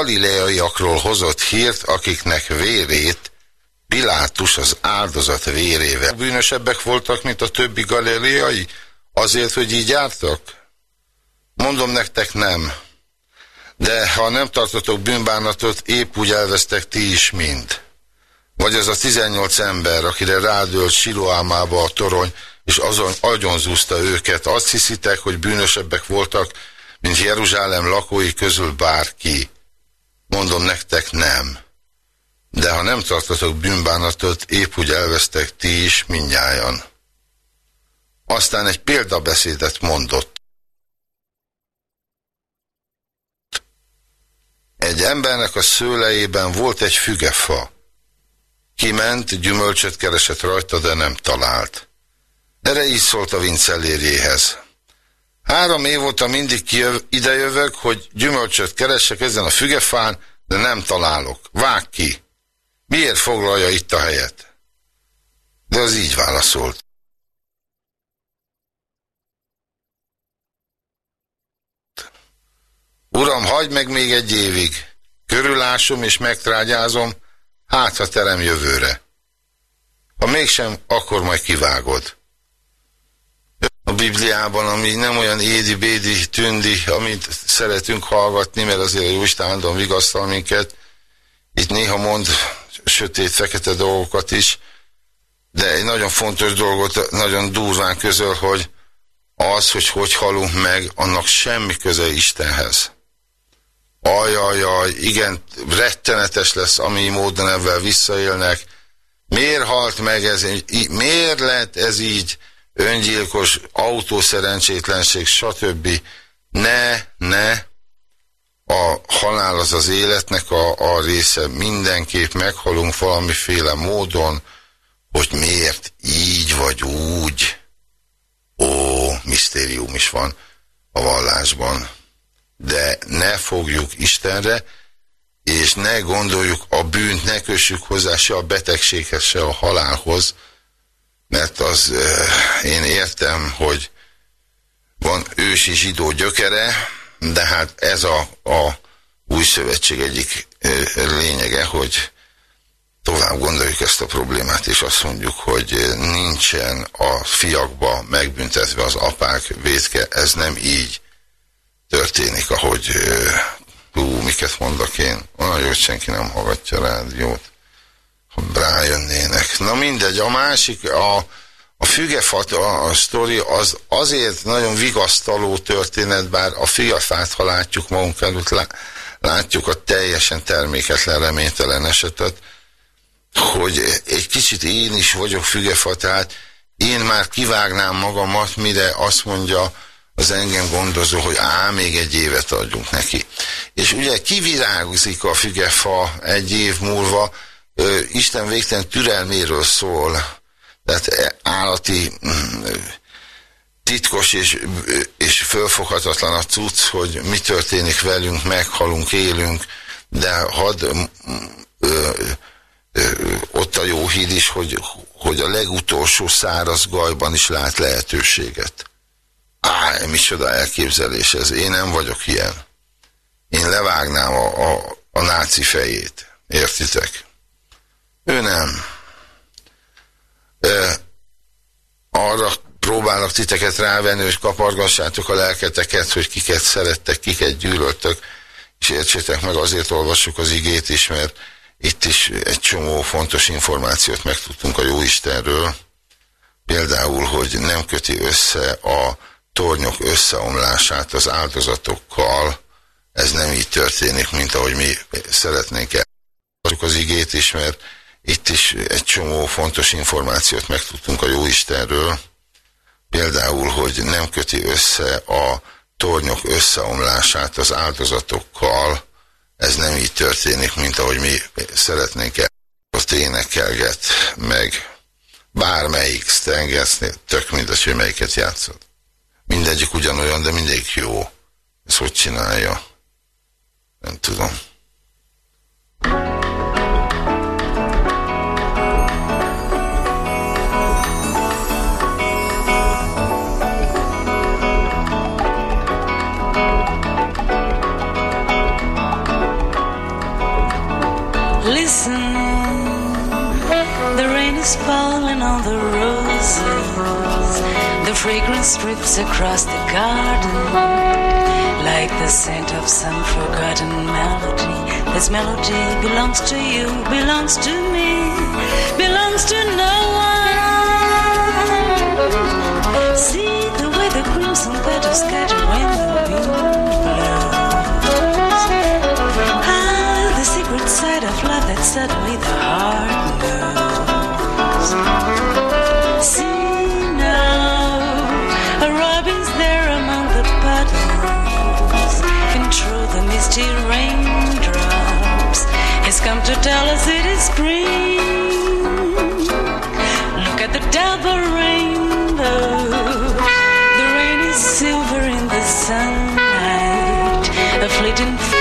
Galileaiakról hozott hírt, akiknek vérét Pilátus az áldozat vérével. Bűnösebbek voltak, mint a többi galileai? Azért, hogy így jártak? Mondom nektek nem. De ha nem tartotok bűnbánatot, épp úgy elvesztek ti is mind. Vagy az a 18 ember, akire rádölt Siloámába a torony, és azon agyonzúzta őket. Azt hiszitek, hogy bűnösebbek voltak, mint Jeruzsálem lakói közül bárki. Mondom nektek nem. De ha nem tartatok bűnbánatot, épp úgy elvesztek ti is mindnyájan. Aztán egy példabeszédet mondott. Egy embernek a szőlejében volt egy fügefa. Kiment, gyümölcsöt keresett rajta, de nem talált. Erre így szólt a vincellérjéhez. Három év óta mindig kijöv, idejövök, hogy gyümölcsöt keresek ezen a fügefán, de nem találok. Vág ki! Miért foglalja itt a helyet? De az így válaszolt. Uram, hagyd meg még egy évig. Körülásom és megtrágyázom, hát ha terem jövőre. Ha mégsem, akkor majd kivágod. A Bibliában, ami nem olyan édi-bédi, tündi, amit szeretünk hallgatni, mert azért a Jóisten állandóan vigasztal minket, itt néha mond sötét-fekete dolgokat is, de egy nagyon fontos dolgot nagyon durván közöl, hogy az, hogy hogy halunk meg, annak semmi köze Istenhez. Ajajaj, igen, rettenetes lesz, ami módon ebben visszaélnek. Miért halt meg ez, miért lett ez így öngyilkos, autószerencsétlenség, stb. Ne, ne, a halál az az életnek a, a része, mindenképp meghalunk valamiféle módon, hogy miért így vagy úgy. Ó, misztérium is van a vallásban de ne fogjuk Istenre, és ne gondoljuk a bűnt, ne kössük hozzá se a betegséghez, se a halálhoz, mert az én értem, hogy van ősi zsidó gyökere, de hát ez a, a új szövetség egyik lényege, hogy tovább gondoljuk ezt a problémát, és azt mondjuk, hogy nincsen a fiakba megbüntetve az apák védke, ez nem így történik, ahogy hú, miket mondok én. Olyan jó, hogy senki nem hallgatja a rádiót. Rájönnének. Na mindegy, a másik, a, a fügefat, a, a sztori az azért nagyon vigasztaló történet, bár a fügefát, ha látjuk magunk előtt, lá, látjuk a teljesen terméketlen, reménytelen esetet, hogy egy kicsit én is vagyok fügefa, tehát én már kivágnám magamat, mire azt mondja, az engem gondozó, hogy á, még egy évet adjunk neki. És ugye kivirágozik a fügefa egy év múlva, Isten végtelen türelméről szól, tehát állati mm, titkos és, és fölfoghatatlan a cucc, hogy mi történik velünk, meghalunk, élünk, de hadd ö, ott a jó híd is, hogy, hogy a legutolsó száraz gajban is lát lehetőséget. Á, micsoda elképzelés ez. Én nem vagyok ilyen. Én levágnám a, a, a náci fejét. Értitek? Ő nem. E, arra próbálnak titeket rávenni, hogy kapargassátok a lelketeket, hogy kiket szerettek, kiket gyűlöltök, és értsétek meg, azért olvassuk az igét is, mert itt is egy csomó fontos információt megtudtunk a Jóistenről. Például, hogy nem köti össze a tornyok összeomlását az áldozatokkal, ez nem így történik, mint ahogy mi szeretnénk el. Az igét is, mert itt is egy csomó fontos információt megtudtunk a Jóistenről, például, hogy nem köti össze a tornyok összeomlását az áldozatokkal, ez nem így történik, mint ahogy mi szeretnénk el. Ott énekelget meg bármelyik Stengersnél, tök mindegy, hogy melyiket játszott. Mindegyik ugyanolyan, de mindegyik jó. Ezt hogy csinálja? Nem tudom. The roses. The fragrance drips across the garden like the scent of some forgotten melody. This melody belongs to you, belongs to me, belongs to no one. See the way the crimson petals scatter when the wind blows. Ah, the secret side of love that suddenly come to tell us it is spring. Look at the double rainbow. The rain is silver in the sunlight, a fleeting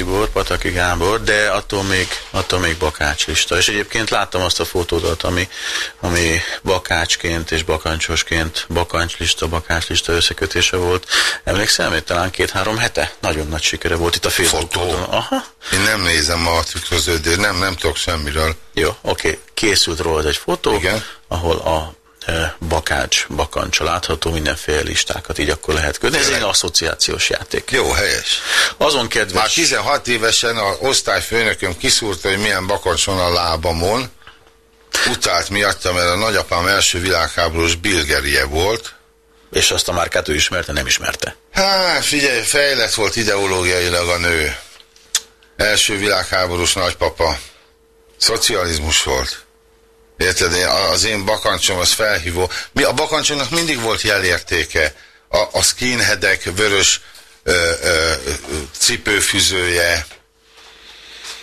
Tibor, Pataki Gábor, de attól még, attól még Bakács lista. És egyébként láttam azt a fotódat, ami, ami Bakácsként és Bakancsosként Bakancslista, Bakácslista összekötése volt. Emlékszel, hogy talán két-három hete? Nagyon nagy sikere volt itt a Facebook Fotó? oldalon. Aha. Én nem nézem a tükröződést, nem, nem tudok semmiről. Jó, oké. Készült róla egy fotó, Igen. ahol a Bakács, Bakancsa látható, mindenféle listákat így akkor lehet kötni. Ez egy asszociációs játék. Jó, helyes. Azon kedves... Már 16 évesen a osztályfőnököm kiszúrta, hogy milyen bakancs van a lábamon. Utált miattam, mert a nagyapám első világháborús bilgerie volt. És azt a márkát ő ismerte, nem ismerte. Hát figyelj, fejlett volt ideológiailag a nő. Első világháborús nagypapa. Szocializmus volt. Érted, az én bakancsom az felhívó. Mi, a bakancsomnak mindig volt jelértéke. A, a skinheadek vörös ö, ö, cipőfüzője.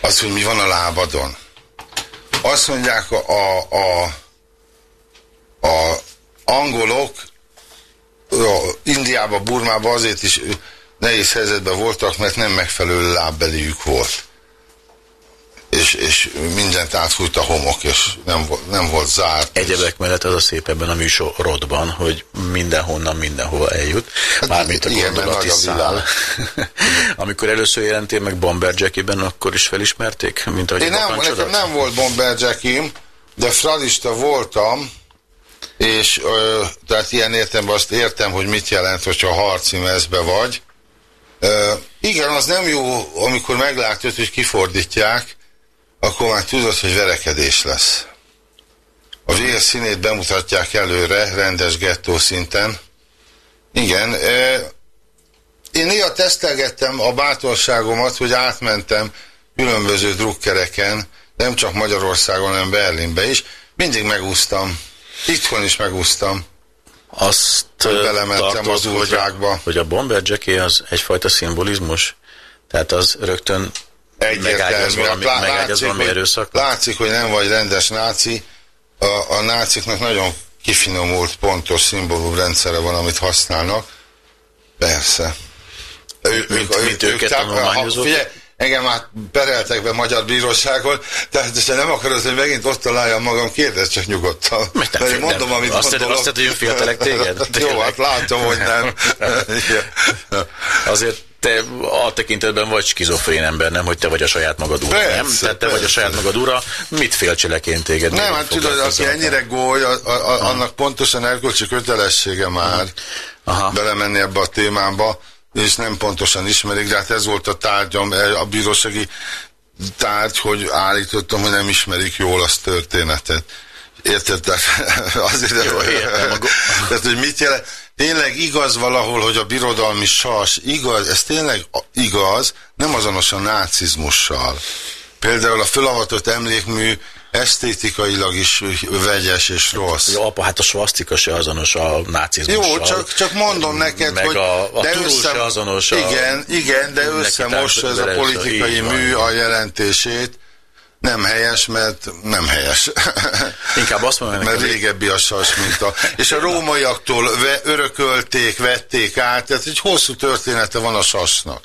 Az, hogy mi van a lábadon. Azt mondják a, a, a, a angolok, a Indiába, Burmába azért is nehéz helyzetben voltak, mert nem megfelelő lábbeliük volt. És, és mindent átfújt a homok, és nem, volt, nem volt zárt. Egyebek mellett az a szép ebben a műsorodban, hogy mindenhonnan mindenhol eljut. Hát Mármint a igen, mert gondolati a szál. Amikor először jelentél meg Bomber Jackie-ben, akkor is felismerték? Mint ahogy Én a nem, nekem nem volt Bomber de fradista voltam, és ö, tehát ilyen értemben azt értem, hogy mit jelent, hogyha harci mezbe vagy. Ö, igen, az nem jó, amikor meglátod, hogy kifordítják, akkor már tudod, hogy verekedés lesz. A vér színét bemutatják előre, rendes gettó szinten. Igen, ö, én néha tesztelgettem a bátorságomat, hogy átmentem különböző drukkereken, nem csak Magyarországon, hanem Berlinbe is. Mindig megúsztam. Itthon is megúsztam. Azt Hogy belementem az útrákba. Hogy a, hogy a bomber az egyfajta szimbolizmus? Tehát az rögtön megágyaz valami, Lá- megágyaz valami látszik, hogy nem vagy rendes náci. A, a náciknak nagyon kifinomult, pontos szimbólumrendszere van, amit használnak. Persze. Ő, Mint- mint őket tehát, tanulmányozók? Figyelj, engem már pereltek be magyar bíróságon, tehát ha nem akarod, hogy megint ott találjam magam, kérdezz csak nyugodtan. Mert nem Mert én mondom, nem. amit Azt gondolok. azt hiszed, hogy én féltelek téged? Jó, hát látom, hogy nem. Azért te a tekintetben vagy skizofrén ember, nem, hogy te vagy a saját magad ura, Persze, nem? Tehát te vagy a persze. saját magad ura, mit félcseleként téged? Nem, hát tudod, aki ennyire góly, a, a, a, annak pontosan erkölcsi kötelessége már Aha. belemenni ebbe a témába, és nem pontosan ismerik, de hát ez volt a tárgyam, a bírósági tárgy, hogy állítottam, hogy nem ismerik jól azt történetet. Érted? Tehát azért, Jó, értem. Tehát, hogy mit jelent? Tényleg igaz valahol, hogy a birodalmi sas, igaz, ez tényleg igaz, nem azonos a nácizmussal. Például a fölavatott emlékmű esztétikailag is vegyes és rossz. Hogy apa, hát a svasztika se azonos a nácizmussal. Jó, csak, csak mondom neked, meg hogy... a, a de turul se azonos a... Igen, igen, de neki összemossa ez a politikai mű a jelentését. Nem helyes, mert nem helyes. Inkább azt mondom, mert régebbi a sas, mint a... És a rómaiaktól ve, örökölték, vették át, tehát egy hosszú története van a sasnak.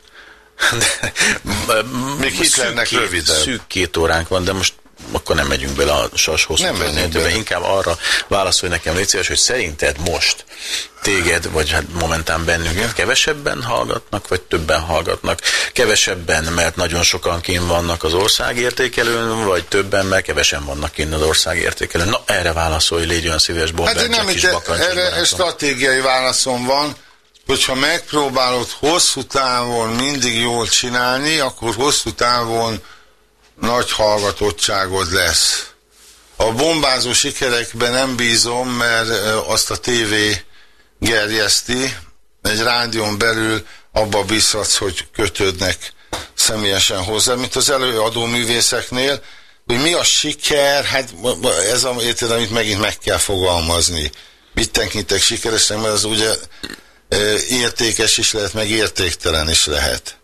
Még Hitlernek szűk rövidebb. Szűk két óránk van, de most akkor nem megyünk bele a sas hosszú Nem bele. Inkább arra válaszolj nekem, légy szíves, hogy szerinted most téged, vagy hát momentán bennünket kevesebben hallgatnak, vagy többen hallgatnak? Kevesebben, mert nagyon sokan kín vannak az országértékelőn, vagy többen, mert kevesen vannak kín az országértékelőn? Na, erre válaszolj, légy olyan szíves, Hát Bomber én nem itt, erre barátom. stratégiai válaszom van, hogyha megpróbálod hosszú távon mindig jól csinálni, akkor hosszú távon nagy hallgatottságod lesz. A bombázó sikerekben nem bízom, mert azt a tévé gerjeszti, egy rádión belül abba bízhatsz, hogy kötődnek személyesen hozzá, mint az előadó művészeknél, hogy mi a siker, hát ez a érted, amit megint meg kell fogalmazni. Mit tekintek sikeresnek, mert az ugye értékes is lehet, meg értéktelen is lehet.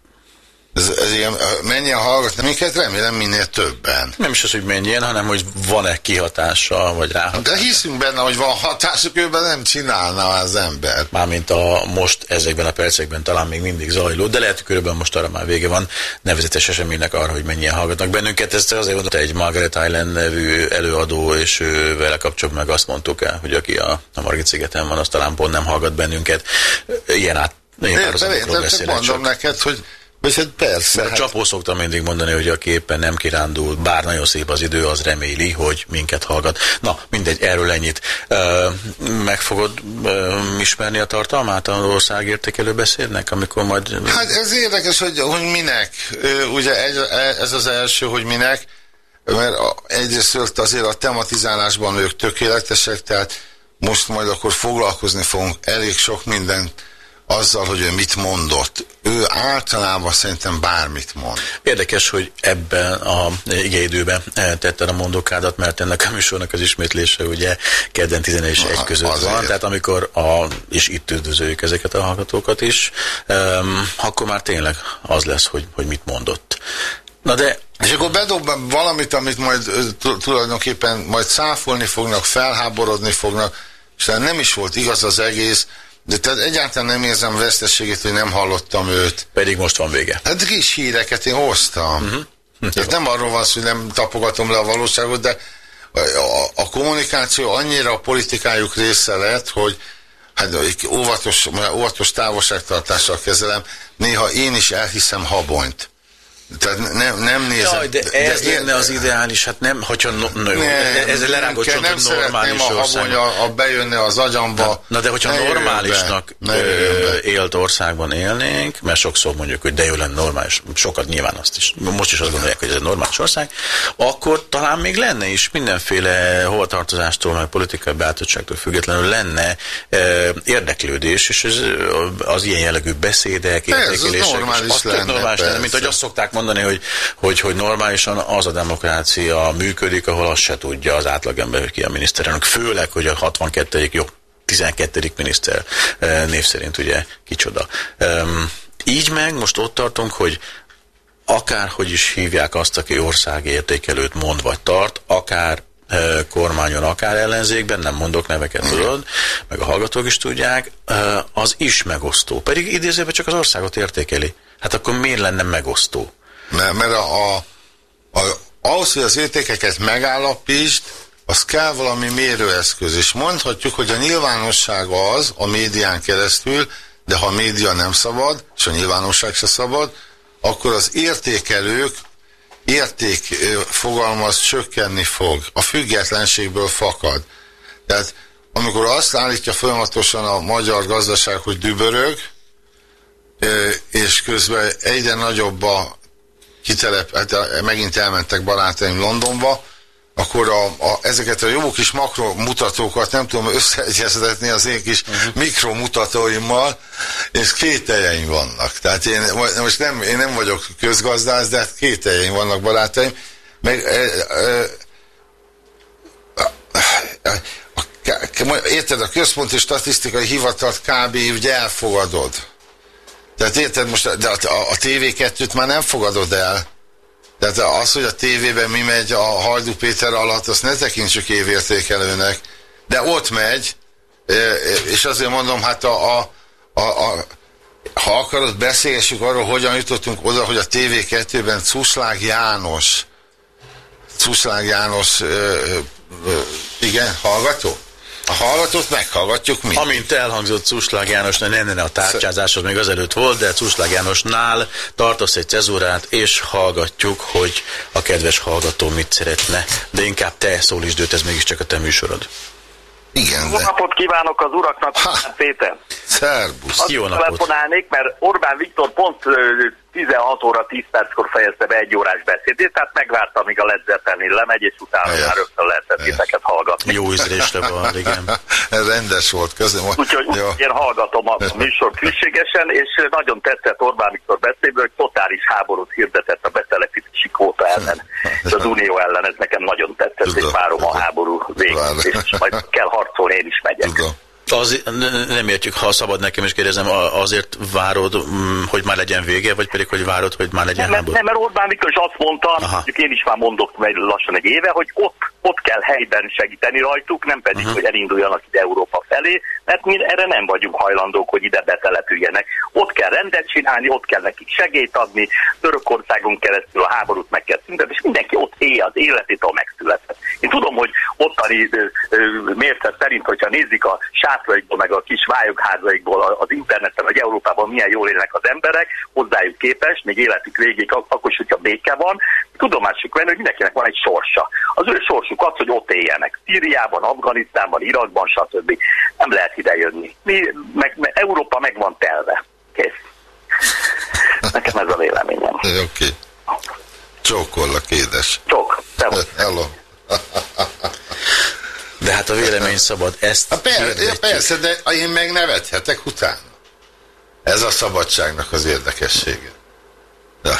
Ez, ez ilyen, mennyien hallgatnak minket, remélem minél többen. Nem is az, hogy menjen, hanem hogy van-e kihatása, vagy rá. De hiszünk benne, hogy van hatásuk, őben nem csinálna az ember. Mármint a most ezekben a percekben talán még mindig zajló, de lehet, hogy körülbelül most arra már vége van nevezetes eseménynek arra, hogy mennyien hallgatnak bennünket. Ezt azért mondta egy Margaret Island nevű előadó, és ő vele kapcsolatban meg azt mondtuk el, hogy aki a, a Margit szigeten van, az talán pont nem hallgat bennünket. Ilyen át ilyen Értem, értem, csak mondom csak. neked, hogy, hát persze. Mert a Hát, csapó szokta mindig mondani, hogy aki éppen nem kirándul, bár nagyon szép az idő, az reméli, hogy minket hallgat. Na, mindegy, erről ennyit. Ö, meg fogod ö, ismerni a tartalmát az országértékelő beszédnek, amikor majd... hát ez érdekes, hogy, hogy minek. Ö, Ugye ez, ez az első, hogy minek, mert egyrészt azért a tematizálásban ők tökéletesek, tehát most majd akkor foglalkozni fogunk elég sok mindent azzal, hogy ő mit mondott. Ő általában szerintem bármit mond. Érdekes, hogy ebben a igeidőben eh, tetted a mondókádat, mert ennek a műsornak az ismétlése ugye kedden 11 és 1 Ah, között azért. van, tehát amikor a, és itt üdvözöljük ezeket a hallgatókat is, um, akkor már tényleg az lesz, hogy, hogy mit mondott. Na de És akkor bedob valamit, amit majd tulajdonképpen majd száfolni fognak, felháborodni fognak, és nem is volt igaz az egész, de tehát egyáltalán nem érzem veszteségét, hogy nem hallottam őt. pedig most van vége. Hát kis híreket én hoztam. Uh-huh. Tehát nem arról van szó, hogy nem tapogatom le a valóságot, de a, a, a kommunikáció annyira a politikájuk része lett, hogy hát óvatos, óvatos távolságtartással kezelem, néha én is elhiszem habonyt. Tehát nem, nem nézem. Jaj, de ez én- lenne az ideális, hát nem, hogyha no, no, jó, nem, ez csak, hogy normális a ország. a, a bejönne az agyamba. Na de hogyha Ne jöjjön normálisnak be, ne ö, élt országban élnénk, mert sokszor mondjuk, hogy de jó lenne normális, sokat nyilván azt is, most is azt gondolják, hogy ez egy normális ország, akkor talán még lenne is mindenféle hovatartozástól, meg politikai beállítottságtól függetlenül lenne ö, érdeklődés, és ez, az ilyen jellegű beszédek, Ez az értékelések, és normális tök lenne, normális lenne, mint hogy azt szokták mondani, hogy, hogy, hogy normálisan az a demokrácia működik, ahol azt se tudja az átlagember, hogy ki a miniszterelnök. Főleg, hogy a 62. jó, 12. miniszter eh, név szerint ugye kicsoda. Így meg most ott tartunk, hogy akárhogy is hívják azt, aki országértékelőt mond vagy tart, akár e, kormányon, akár ellenzékben, nem mondok neveket, tudod, meg a hallgatók is tudják, e, az is megosztó. Pedig idézőben csak az országot értékeli. Hát akkor miért lenne megosztó? Mert, mert a, a, a, ahhoz, hogy az értékeket megállapítsd, az kell valami mérőeszköz, és mondhatjuk, hogy a nyilvánosság az a médián keresztül, de ha a média nem szabad, és a nyilvánosság se szabad, akkor az értékelők érték fogalmaz csökkenni fog. A függetlenségből fakad. Tehát amikor azt állítja folyamatosan a magyar gazdaság, hogy dübörög, és közben egyre nagyobb a kitelep, hát megint elmentek barátaim Londonba, akkor a, a, ezeket a jó kis makromutatókat nem tudom összeegyeztetni az én kis uh-huh. mikromutatóimmal, és kételjeim vannak. Tehát én most nem, én nem vagyok közgazdász, de hát kételjeim vannak barátaim. Meg, e, e, érted, a központi statisztikai hivatalt kb. ugye elfogadod. Tehát érted, most de a, a, a TV2-t már nem fogadod el. Tehát az, hogy a tévében mi megy a Hajdú Péter alatt, azt ne tekintsük évértékelőnek. De ott megy, és azért mondom, hát a, a, a, a ha akarod, beszélgessük arról, hogyan jutottunk oda, hogy a TV2-ben Cuszlág János, Cuszlág János, ö, ö, igen, hallgató? A hallgatót meghallgatjuk mi. Amint elhangzott Cuslág János, ne, ne, ne, a tárcsázáshoz még azelőtt volt, de Cuslág Jánosnál tartasz egy cezúrát, és hallgatjuk, hogy a kedves hallgató mit szeretne. De inkább te szólítsd őt, ez mégiscsak a te műsorod. Igen, Jó de... napot kívánok az uraknak, Ha. Péter. Szerbusz. Azt Jó napot. telefonálnék, mert Orbán Viktor pont 16 óra 10 perckor fejezte be egy órás beszédét, tehát megvárta, amíg a Led Zeppelin lemegy, és utána Helyes. már rögtön lehetett titeket hallgatni. Jó ízlésre van, igen. Ez rendes volt, köszönöm. Úgyhogy Jó. én hallgatom a műsort hűségesen, és nagyon tetszett Orbán Viktor beszédből, hogy totális háborút hirdetett a betelepítési kvóta ellen, és az Unió ellen, ez nekem nagyon tetszett, Tudom, és várom a háború végét, és majd kell harcolni, én is megyek. Tudom. Az, ne- nem értjük, ha szabad nekem is kérdezem, a- azért várod, mm, hogy már legyen vége, vagy pedig, hogy várod, hogy már legyen Nem, háború? nem, mert Orbán Viktor is azt mondta, Aha. mondjuk én is már mondok meg lassan egy éve, hogy ott, ott kell helyben segíteni rajtuk, nem pedig, uh-huh. hogy elinduljanak ide Európa felé, mert mi erre nem vagyunk hajlandók, hogy ide betelepüljenek. Ott kell rendet csinálni, ott kell nekik segélyt adni, Törökországon keresztül a háborút meg kell szüntetni, és mindenki ott él az életét, ahol megszületett. Én tudom, hogy ottani mérce szerint, hogyha nézik a sátraikból, meg a kis vályogházaikból a- az interneten, hogy Európában milyen jól élnek az emberek, hozzájuk képest, még életük végig, ak- akkor is, hogyha béke van, tudomásuk venni, hogy mindenkinek van egy sorsa. Az ő sorsuk az, hogy ott éljenek. Szíriában, Afganisztánban, Irakban, stb. Nem lehet ide jönni. Mi, meg, meg, Európa meg van telve. Kész. Nekem ez a véleményem. Oké. Okay. Csókollak, édes. Szevasz. Hello. De hát a vélemény szabad, ezt Hát persze, hirdetjük. persze, de én meg nevethetek utána. Ez a szabadságnak az érdekessége. Ja,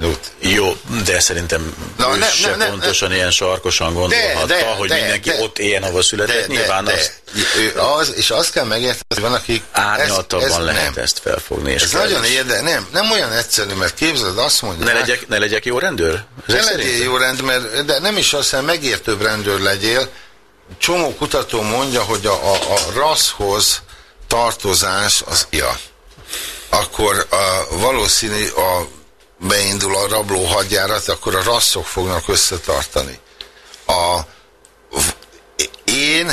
jó. Jó, de szerintem Na, ő ne- se ne- ne- pontosan ilyen sarkosan gondolhatta, de, hogy de, mindenki de. ott éljen, ahol született. Nyilván azt ő az, és azt kell megérteni, hogy van, akik... árnyaltabban ez, ez lehet nem. ezt felfogni. És Ez kell nagyon is. érdekes, nem, nem olyan egyszerű, mert képzeld, azt mondja, Ne legyek, ne legyek jó rendőr? ne Ezek legyél jó rend, mert, de nem is azt, hogy megértőbb rendőr legyél. Csomó kutató mondja, hogy a, a, a rasszhoz tartozás az ja. Akkor a, valószínű a, beindul a rabló hadjárat, akkor a rasszok fognak összetartani. A, én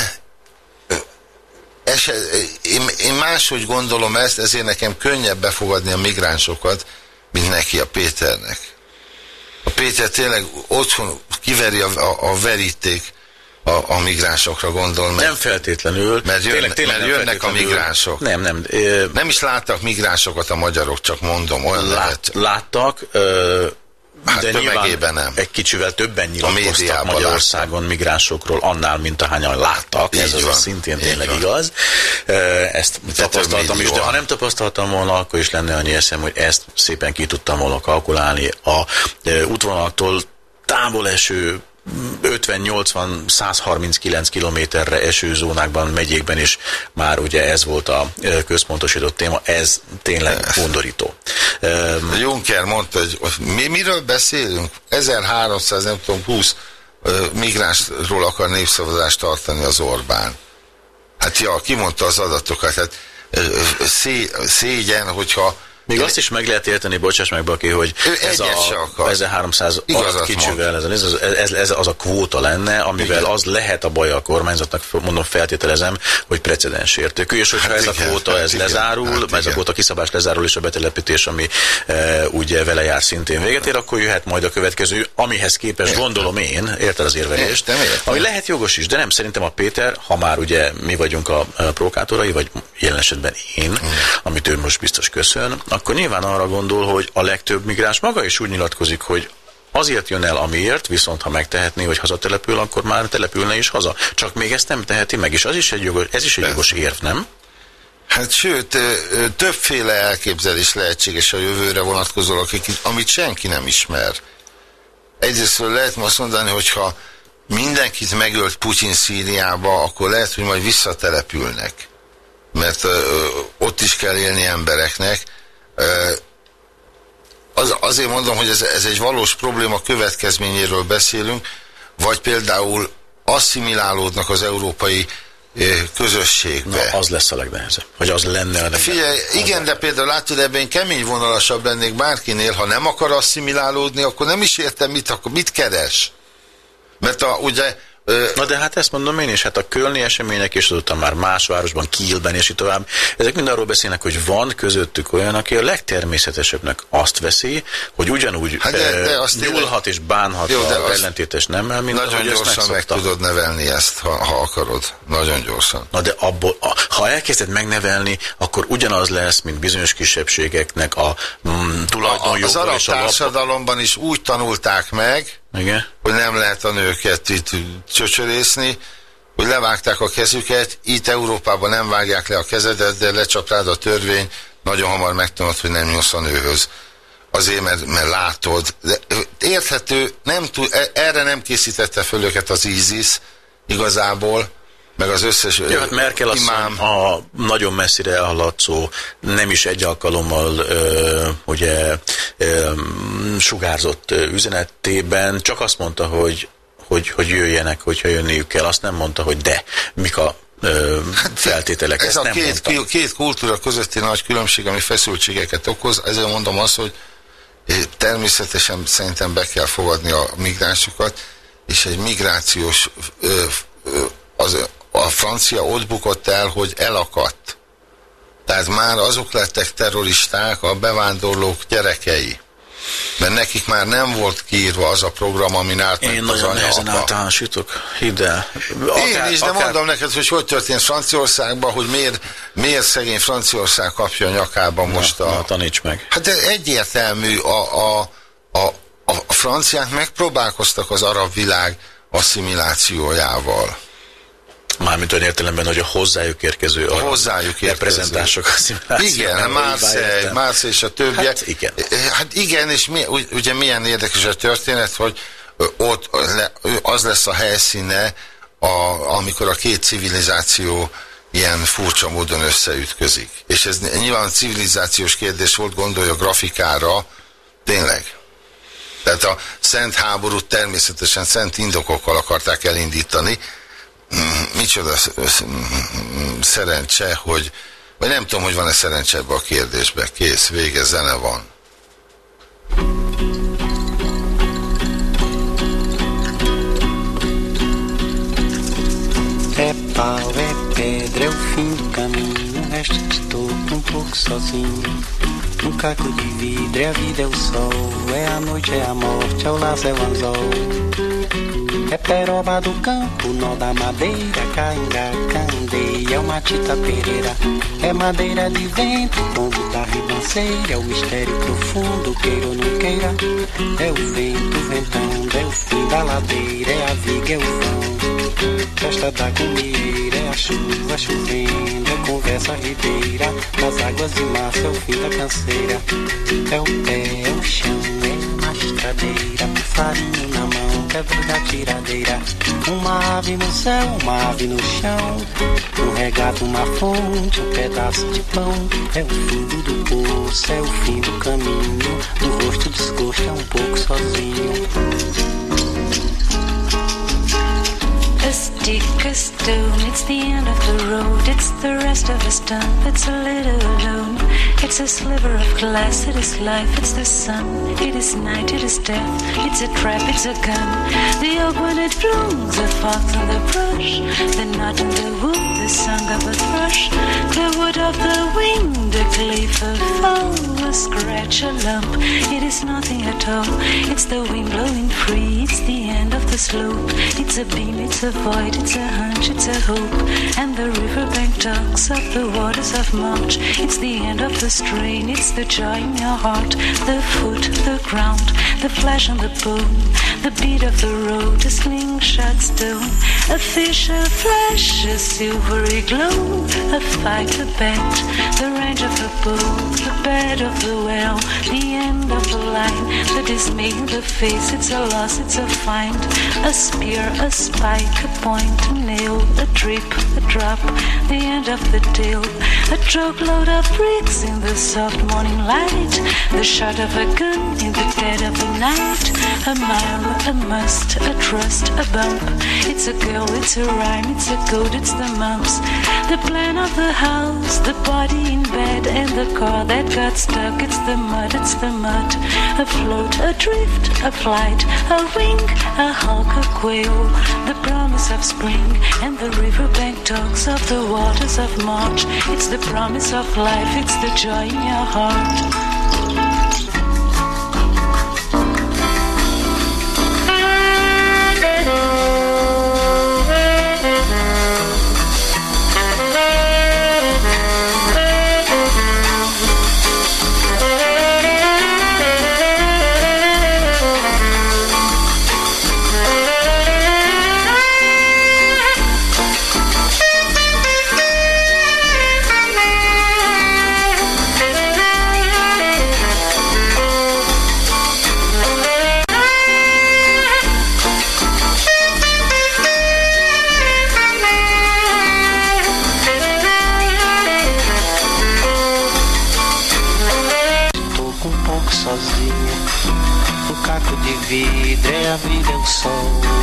eset, én, én máshogy gondolom ezt, ezért nekem könnyebb befogadni a migránsokat, mint neki a Péternek. A Péter tényleg otthon kiveri a, a, a veríték a, a migránsokra gondol, mert Nem feltétlenül. Mert jönnek- mert nem jönnek a migránsok. Nem, nem. ö, nem is láttak migránsokat a magyarok, csak mondom, olyan Lát, lehet. láttak, ö, Hát de nyilván nem. egy kicsivel többen nyilatkoztak Magyarországon migránsokról annál, mint ahányan láttak. Így Ez az van. szintén Így tényleg van. igaz. Ezt tapasztaltam is, de ha nem tapasztaltam volna, akkor is lenne annyi eszem, hogy ezt szépen ki tudtam volna kalkulálni a ö, útvonalattól távol eső 50-80-139 kilométerre eső zónákban, megyékben is már ugye ez volt a központosított téma, ez tényleg undorító. Juncker mondta, hogy mi miről beszélünk? 1300, nem tudom, 20 ö, migránsról akar népszavazást tartani az Orbán. Hát ja, kimondta az adatokat, hát szé, szégyen, hogyha Még azt is meg lehet érteni, bocsáss meg, Baki, hogy ez a. 1300 Igazat alatt kicsivel, ez, ez, ez, ez, ez az a kvóta lenne, amivel Igen. az lehet a baj a kormányzatnak, mondom, feltételezem, hogy precedens értékű, és hogyha Hát ez a igen, kvóta hát ez igen, lezárul, hát ez a igen. kvóta kiszabás lezárul, és a betelepítés, ami e, ugye vele jár szintén véget ér, akkor jöhet majd a következő, amihez képest gondolom én, érted az érvelést, Értem, értem. ami lehet jogos is, de nem, szerintem a Péter, ha már ugye mi vagyunk a a provokátorai, vagy jelen esetben én, amit ő most biztos köszön, akkor nyilván arra gondol, hogy a legtöbb migráns maga is úgy nyilatkozik, hogy azért jön el, amiért, viszont ha megtehetné, hogy hazatelepül, akkor már települne is haza. Csak még ezt nem teheti meg, és az is egy jogos, ez is egy jogos érv, nem? Hát sőt, többféle elképzelés lehetséges a jövőre vonatkozólag, amit senki nem ismer. Egyrészt lehet azt mondani, hogyha mindenkit megölt Putyin Szíriába, akkor lehet, hogy majd visszatelepülnek. Mert ö, ott is kell élni embereknek. Az, azért mondom, hogy ez, ez egy valós probléma következményéről beszélünk, vagy például asszimilálódnak az európai ö, Na, közösségbe. az lesz a legnehezebb. Vagy az lenne a legnehezebb. Figyelj, igen, de például látod, ebben én kemény vonalasabb lennék bárkinél, ha nem akar asszimilálódni, akkor nem is értem, mit, akkor mit keres. Mert a, ugye, Na de hát ezt mondom én is, hát a kölni események és azután már más városban, Kielben és így tovább, ezek mind arról beszélnek, hogy van közöttük olyan, aki a legtermészetesebbnek azt veszi, hogy ugyanúgy Hát de- de azt nyúlhat és bánhat Jó, de a ellentétes nemmel, mint nagyon ahogy ezt gyorsan meg megszokta. tudod nevelni ezt, ha, ha akarod. Nagyon gyorsan. Na de abból, ha elkezded megnevelni, akkor ugyanaz lesz, mint bizonyos kisebbségeknek a mm, tulajdonjoga az arab és a társadalomban is úgy tanulták meg, Igen? hogy nem lehet a nőket itt csöcsörészni, hogy levágták a kezüket, itt Európában nem vágják le a kezedet, de lecsap rád a törvény, nagyon hamar megtanult, hogy nem nyúlsz a nőhöz. Azért, mert, mert látod. De, érthető, nem tud, e- erre nem készítette föl őket az ISIS igazából, meg az összes Jó, hát Merkel imám. a nagyon messzire elhaladszó, nem is egy alkalommal ö, ugye ö, sugárzott üzenetében csak azt mondta, hogy, hogy, hogy jöjjenek, hogyha jönniük kell. Azt nem mondta, hogy de, mik a ö, feltételek. Ez a nem két, mondta. két kultúra közötti nagy különbség, ami feszültségeket okoz, ezért mondom azt, hogy eh, természetesen szerintem be kell fogadni a migránsokat, és egy migrációs ö, ö, az, a francia ott bukott el, hogy elakadt. Tehát már azok lettek terroristák, a bevándorlók gyerekei. Mert nekik már nem volt kiírva az a program, amin átment Én az nagyon anya, nehezen apa. általánosítok. Hidd el. Én is, de mondom neked, hogy hogy történt Franciaországban, hogy miért, miért szegény Franciaország kapja a nyakában most Na, a... taníts meg. Hát egyértelmű, a, a, a, a franciák megpróbálkoztak az arab világ asszimilációjával. Mármint olyan értelemben, hogy a hozzájuk érkező a hozzájuk érkező. asszimiláció. Igen, értem. Marseille és a többiek. Hát igen. Hát igen, és mi, ugy- ugye milyen érdekes a történet, hogy ott az lesz a helyszíne, a, amikor a két civilizáció ilyen furcsa módon összeütközik. És ez nyilván civilizációs kérdés volt, gondolja a grafikára, tényleg. Tehát a szent háborút természetesen szent indokokkal akarták elindítani. Micsoda sz- sz- szerencse, hogy vagy nem tudom, hogy van-e szerencse ebbe a kérdésbe. Kész, vége, zene van. Pau, é pedra, é o fim do caminho. O resto estou um pouco sozinho. Um caco de vidro, é a vida, é o sol. É a noite, é a morte, é o laço, é o anzol. É peroba do campo, nó da madeira, cainga, candeia, é uma tita pereira. É madeira de vento, tombo da ribanceira. é o mistério profundo, queira ou não queira. É o vento ventando, é o fim da ladeira, é a viga, é o vão. Festa da comida, é a chuva chovendo, é conversa ribeira. Das águas de março, é o fim da canseira. É o pé, é o chão, é a estradeira, farinho na mão, quebra da tiradeira. Uma ave no céu, uma ave no chão. Um regato, uma fonte, um pedaço de pão. É o fundo do poço, é o fim do caminho. Do rosto desgosto, é um pouco sozinho. A stick, a stone, it's the end of the road. It's the rest of us done. It's a little alone. It's a sliver of glass. It is life. It's the sun. It is night. It is death. It's a trap. It's a gun. The oak when it blooms. The fox on the brush. The knot in the wood. The song of a thrush. The wood of the. A cliff, a fall. A scratch, a lump. It is nothing at all. It's the wind blowing free. It's the end of the slope. It's a beam. It's a void. It's a hunch. It's a hope. And the riverbank talks of the waters of March. It's the end of the strain. It's the joy in your heart. The foot, the ground, the flesh and the bone. The beat of the road, a slingshot stone. A fish, a flash, a silvery glow. A fight, a bet, the range of the bow. The bed of the well, the end of the line. The dismay the face, it's a loss, it's a find. A spear, a spike, a point, a nail, a drip, a drop. The end of the tale. A truckload of bricks in the soft morning light. The shot of a gun in the dead of the night. A mile, a must, a trust, a bump. It's a girl, it's a rhyme, it's a code, it's the mumps. The plan of the house, the body in bed, and the car that got stuck. It's the mud, it's the mud. A float, a drift, a flight, a wing, a hawk, a quail. The promise of spring, and the riverbank talks of the waters of March. It's the promise of life, it's the joy in your heart.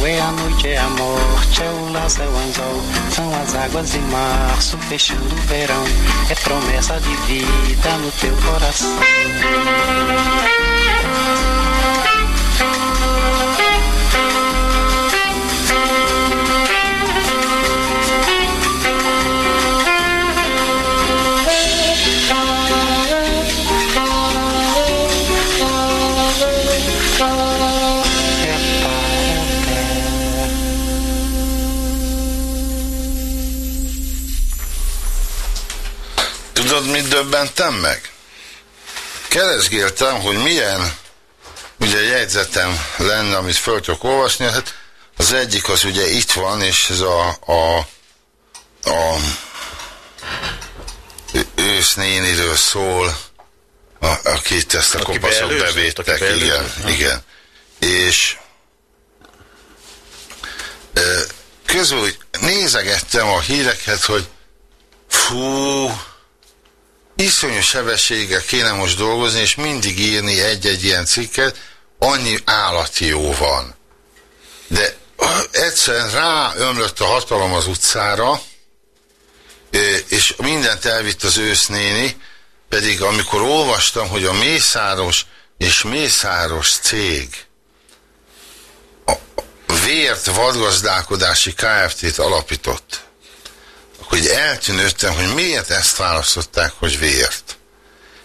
É a noite, é a morte, é o laço, é o anzol. São as águas de março, fechando o verão. É promessa de vida no teu coração. Tudod, mit döbbentem meg? Keresgéltem, hogy milyen ugye jegyzetem lenne, amit föl tudok olvasni. Hát az egyik az ugye itt van, és ez a, a, a ősznéniről szól, a, akit ezt a Aki kopaszok beelőzött, bevédtek, aki igen, beelőzött. igen. És közben úgy nézegettem a híreket, hogy fú, iszonyú sebességgel kéne most dolgozni, és mindig írni egy-egy ilyen cikket, annyi állati jó van. De egyszerűen ráömlött a hatalom az utcára, és mindent elvitt az ősznéni, pedig amikor olvastam, hogy a Mészáros és Mészáros cég a vért vadgazdálkodási Kft-t alapított, így eltűnődtem, hogy miért ezt választották, hogy vért.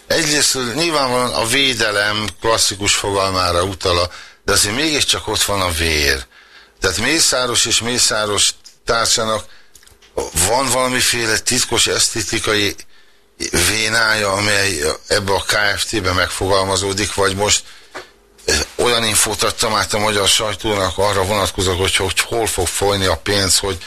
Egyrészt hogy nyilvánvalóan a védelem klasszikus fogalmára utala, de azért mégiscsak ott van a vér. Tehát Mészáros és Mészáros társának van valamiféle titkos esztétikai vénája, amely ebbe a KFT-be megfogalmazódik, vagy most eh, olyan infót adtam át a magyar sajtónak arra vonatkozók, hogy, hogy hol fog folyni a pénz, hogy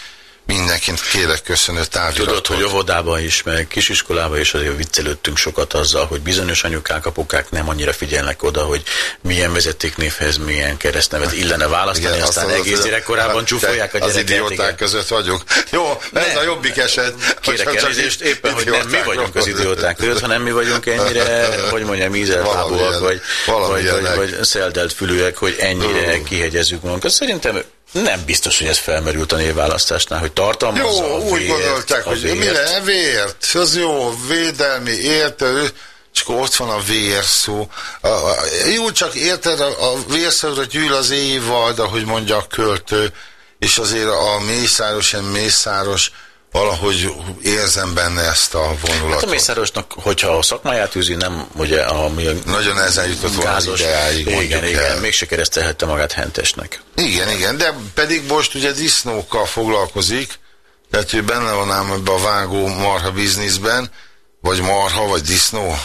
mindenkit kérek köszönő táviratot. Tudod, hogy óvodában is, meg kisiskolában is azért viccelődtünk sokat azzal, hogy bizonyos anyukák, apukák nem annyira figyelnek oda, hogy milyen vezetéknévhez, milyen keresztnevet illene választani, Igen, aztán azt az- egész gyerekkorában Hát, csúfolják a Az gyereket. idióták igen. között vagyok. Jó, ez Nem. a jobbik eset. Kérek elnézést, éppen, hogy nem mi vagyunk az idióták között, hanem mi vagyunk ennyire, hogy mondjam, ízeltábúak, vagy, vagy, vagy, vagy szeldelt fülűek, hogy ennyire kihegyezzük magunkat. Szerintem nem biztos, hogy ez felmerült a névválasztásnál, hogy tartalmazza Jó, a úgy vért, gondolták, a hogy vért. mi le, vért, az jó, védelmi, érted, és akkor ott van a vérszó. A, a, jó, csak érted, a, a vérszóra gyűl az évad, ahogy mondja a költő, és azért a mészáros, ilyen mészáros, valahogy érzem benne ezt a vonulatot. Hát a Mészárosnak, hogyha a szakmáját űzi, nem ugye a mi a Nagyon ezen jutott volna az gázos, ideáig, igen, igen, el. mégse keresztelhette magát hentesnek. Igen, igen, de pedig most ugye disznókkal foglalkozik, tehát ő benne van ám ebbe a vágó marha bizniszben, vagy marha, vagy disznó.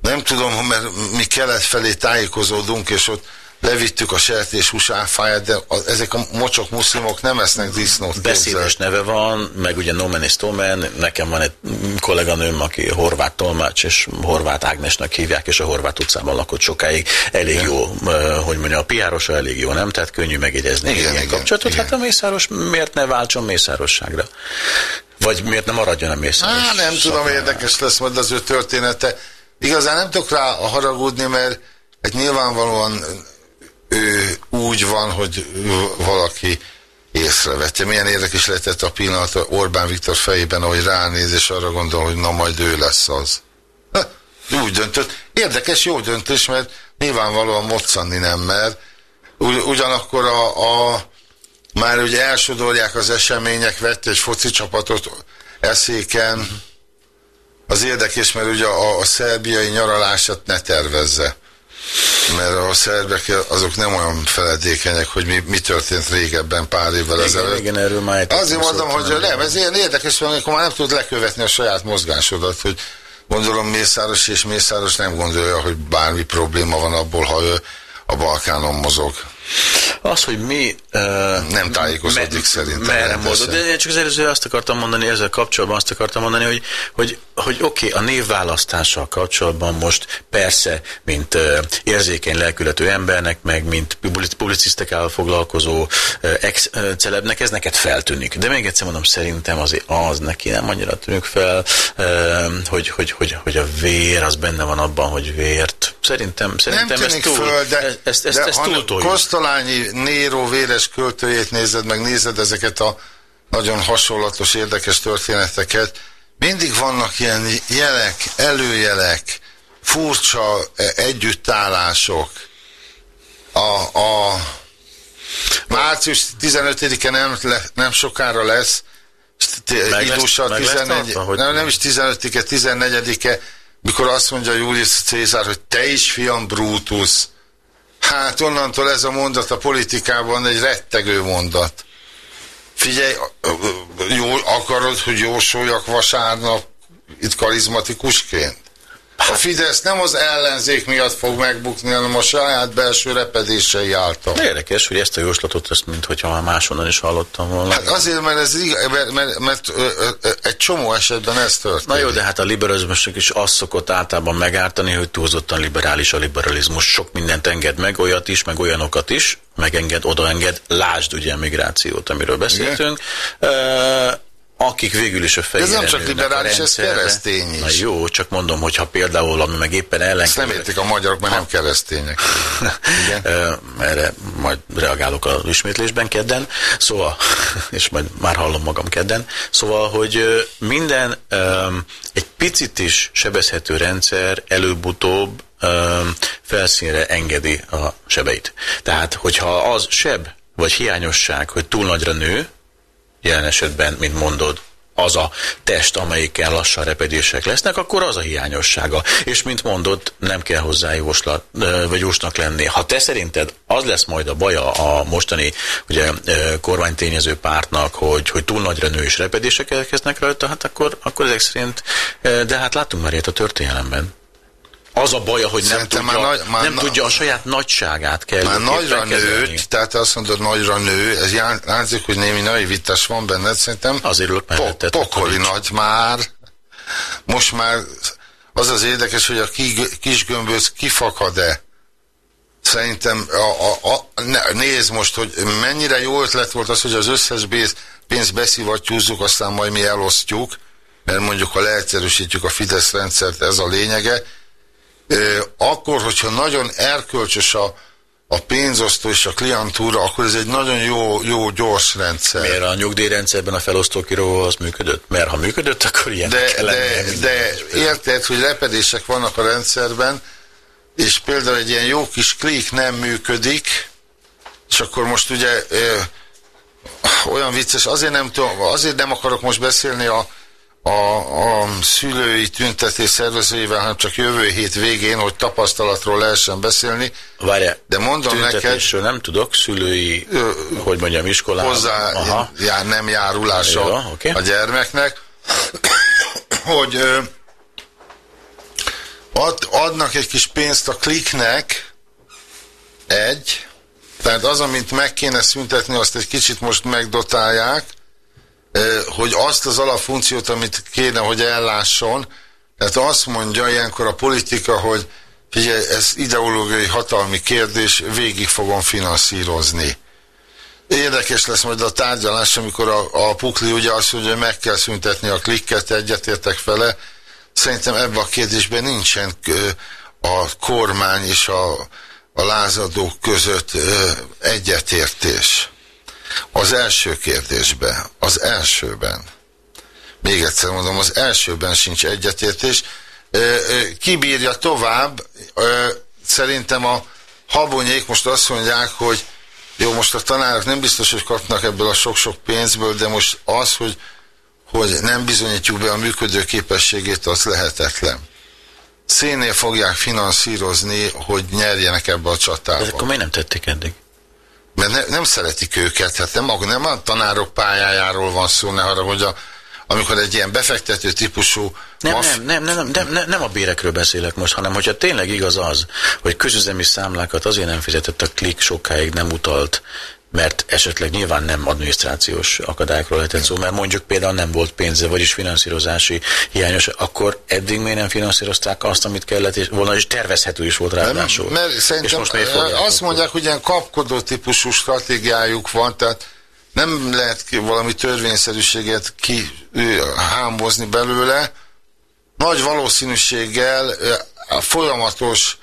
Nem tudom, mert mi kelet felé tájékozódunk, és ott levittük a sertés hús áfáját, de a, ezek a mocsok muszlimok nem esznek disznót. Beszédes neve van, meg ugye No Man is No Man, nekem van egy kolléganőm, aki horvát tolmács, és horvát Ágnesnek hívják, és a horvát utcában lakott sokáig. Elég jó, hogy mondja, a piárosa elég jó, nem? Tehát könnyű megjegyezni Igen, ilyen igen, kapcsolatot. igen. Hát a mészáros miért ne váltson mészárosságra? Vagy miért ne maradjon a mészáros? Á, nem tudom, érdekes lesz majd az ő története. Igazán nem tudok rá haragudni, mert hát nyilvánvalóan ő úgy van, hogy valaki észrevette. Milyen érdekes lehetett a pillanat Orbán Viktor fejében, ahogy ránéz, és arra gondol, hogy na majd ő lesz az. Ha, úgy döntött. Érdekes, jó döntés, mert nyilvánvalóan moccanni nem mer. Ugy, ugyanakkor a, a már ugye elsodorják az események, vett egy foci csapatot eszéken. Az érdekes, mert ugye a, a szerbiai nyaralását ne tervezze. Mert a szerbek azok nem olyan feledékenyek, hogy mi, mi történt régebben pár évvel Igen, ezelőtt. igen, erről már Azért mondom, hogy nem, ez ilyen érdekes, mert amikor már nem tud lekövetni a saját mozgásodat, hogy gondolom Mészáros és Mészáros nem gondolja, hogy bármi probléma van abból, ha ő a Balkánon mozog. Az, hogy mi... Uh, Nem tájékozódik szerintem Merre módon. De én csak az előző azt akartam mondani, ezzel kapcsolatban azt akartam mondani, hogy, hogy, hogy oké, okay, a névválasztással kapcsolatban most persze, mint uh, érzékeny lelkületű embernek, meg mint public- publicisztikával foglalkozó uh, ex-celebnek ez neked feltűnik. De még egyszer mondom, szerintem azért az neki nem annyira tűnik fel, uh, hogy, hogy, hogy, hogy a vér az benne van abban, hogy vért. Szerintem, szerintem nem ez tűnik túl, föl, de, ezt, ezt, de ezt túltoljuk. Kosztolányi Néró véres költőjét nézed, meg nézed ezeket a nagyon hasonlatos, érdekes történeteket, mindig vannak ilyen jelek, előjelek, furcsa e, együttállások. A, a március 15-e nem, le, nem sokára lesz, idősal meg lesz 14, tartva, hogy- nem, nem is 15-e, 14-e, mikor azt mondja Julius Cézár, hogy te is fiam Brutus. Hát onnantól ez a mondat a politikában egy rettegő mondat. Figyelj, jó, akarod, hogy jósoljak vasárnap itt karizmatikusként? A Fidesz nem az ellenzék miatt fog megbukni, hanem a saját belső repedései által. De érdekes, hogy ezt a jóslatot, ezt mint hogyha már máshonnan is hallottam volna. Hát azért, mert, ez, mert, mert, mert ö, ö, ö, egy csomó esetben ez történik. Na jó, de hát a liberalizmusnak is az szokott általában megártani, hogy túlzottan liberális a liberalizmus. Sok mindent enged meg, olyat is, meg olyanokat is, megenged, odaenged. Lásd ugye a migrációt, amiről beszéltünk. Uh, akik végül is a fejére nem csak liberális, ez keresztény is. Na jó, csak mondom, hogyha például, ami meg éppen Ezt nem értik a magyarok, mert nem keresztények. Igen. Erre majd reagálok az ismétlésben kedden. Szóval, és majd már hallom magam kedden. Szóval, hogy minden egy picit is sebezhető rendszer előbb-utóbb felszínre engedi a sebeit. Tehát, hogyha az seb vagy hiányosság, hogy túl nagyra nő, jelen esetben, mint mondod, az a test, amelyikkel lassan repedések lesznek, akkor az a hiányossága. És mint mondott, nem kell hozzá jóslat, vagy jósnak lenni. Ha te szerinted az lesz majd a baja a mostani ugye, kormánytényező pártnak, hogy, hogy túl nagyra nő és repedések keletkeznek rajta, hát akkor, akkor ezek szerint, de hát láttunk már ilyet a történelemben. Az a baja, hogy nem, Szerintem tudja, már nagy- már nem na- tudja a saját nagyságát kell Már nagyra nőtt, tehát azt mondod, nagyra nő, ez látszik, hogy némi naivitás van benned, szerintem Azért ülök po- pokoli nagy már. Most már az az érdekes, hogy a ki- kis gömböc kifakad-e. Szerintem a, a, a, ne, nézd most, hogy mennyire jó ötlet volt az, hogy az összes pénzt beszivattyúzzuk, aztán majd mi elosztjuk, mert mondjuk, ha leegyszerűsítjük a Fidesz rendszert, ez a lényege. Akkor, hogyha nagyon erkölcsös a, a pénzosztó és a klientúra, akkor ez egy nagyon jó, jó gyors rendszer. Miért a nyugdíjrendszerben a felosztókíró az működött? Mert ha működött, akkor ilyen De, kell de, de érted, hogy repedések vannak a rendszerben, és például egy ilyen jó kis klik nem működik, és akkor most ugye ö, olyan vicces, azért nem, tudom, azért nem akarok most beszélni a, a, a szülői tüntetés szervezőivel, hanem csak jövő hét végén, hogy tapasztalatról lehessen beszélni. Várjál, De mondom neked, nem tudok, szülői, Ö, hogy mondjam, iskolában. hozzá Aha. jár, nem járulása Jó, oké. a gyermeknek, hogy ö, ad, adnak egy kis pénzt a kliknek, egy, tehát az, amit meg kéne szüntetni, azt egy kicsit most megdotálják, hogy azt az alapfunkciót, amit kéne, hogy ellásson, tehát azt mondja ilyenkor a politika, hogy figyelj, ez ideológiai hatalmi kérdés, végig fogom finanszírozni. Érdekes lesz majd a tárgyalás, amikor a, a Pukli ugye azt mondja, hogy meg kell szüntetni a klikket, egyetértek vele. Szerintem ebben a kérdésben nincsen a kormány és a, a lázadók között egyetértés. Az első kérdésben, az elsőben, még egyszer mondom, az elsőben sincs egyetértés. Kibírja tovább, szerintem a habonyék most azt mondják, hogy jó, most a tanárok nem biztos, hogy kapnak ebből a sok-sok pénzből, de most az, hogy, hogy nem bizonyítjuk be a működő képességét, az lehetetlen. Szénél fogják finanszírozni, hogy nyerjenek ebbe a De csatába. akkor miért nem tették eddig? Mert ne, nem szeretik őket, hát nem, nem a tanárok pályájáról van szó, ne arra, hogy a, amikor egy ilyen befektető típusú Nem, maf- nem, nem, nem, nem, nem, nem a bérekről beszélek most, hanem hogyha tényleg igaz az, hogy közüzemi számlákat azért nem fizetett a klik sokáig nem utalt, mert esetleg nyilván nem adminisztrációs akadályokról lehetett szó, mert mondjuk például nem volt pénze, vagyis finanszírozási hiányos, akkor eddig miért nem finanszírozták azt, amit kellett, és volna, és tervezhető is volt ráadásul. Mert, mert és szerintem most miért azt akkor? mondják, hogy ilyen kapkodó típusú stratégiájuk van, tehát nem lehet ki valami törvényszerűséget kihámozni belőle. Nagy valószínűséggel a folyamatos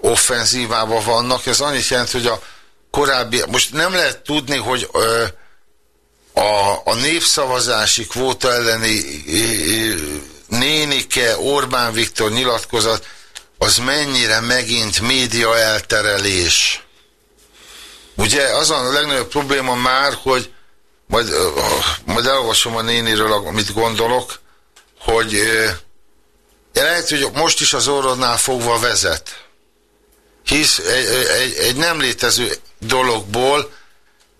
offenzívában vannak. Ez annyit jelent, hogy a korábbi, most nem lehet tudni, hogy ö, a, a népszavazási kvóta elleni nénike Orbán Viktor nyilatkozat az mennyire megint média elterelés. Ugye az a legnagyobb probléma már, hogy majd, majd elolvasom a néniről, amit gondolok, hogy lehet, hogy most is az orrodnál fogva vezet. Hisz egy, egy, egy nem létező dologból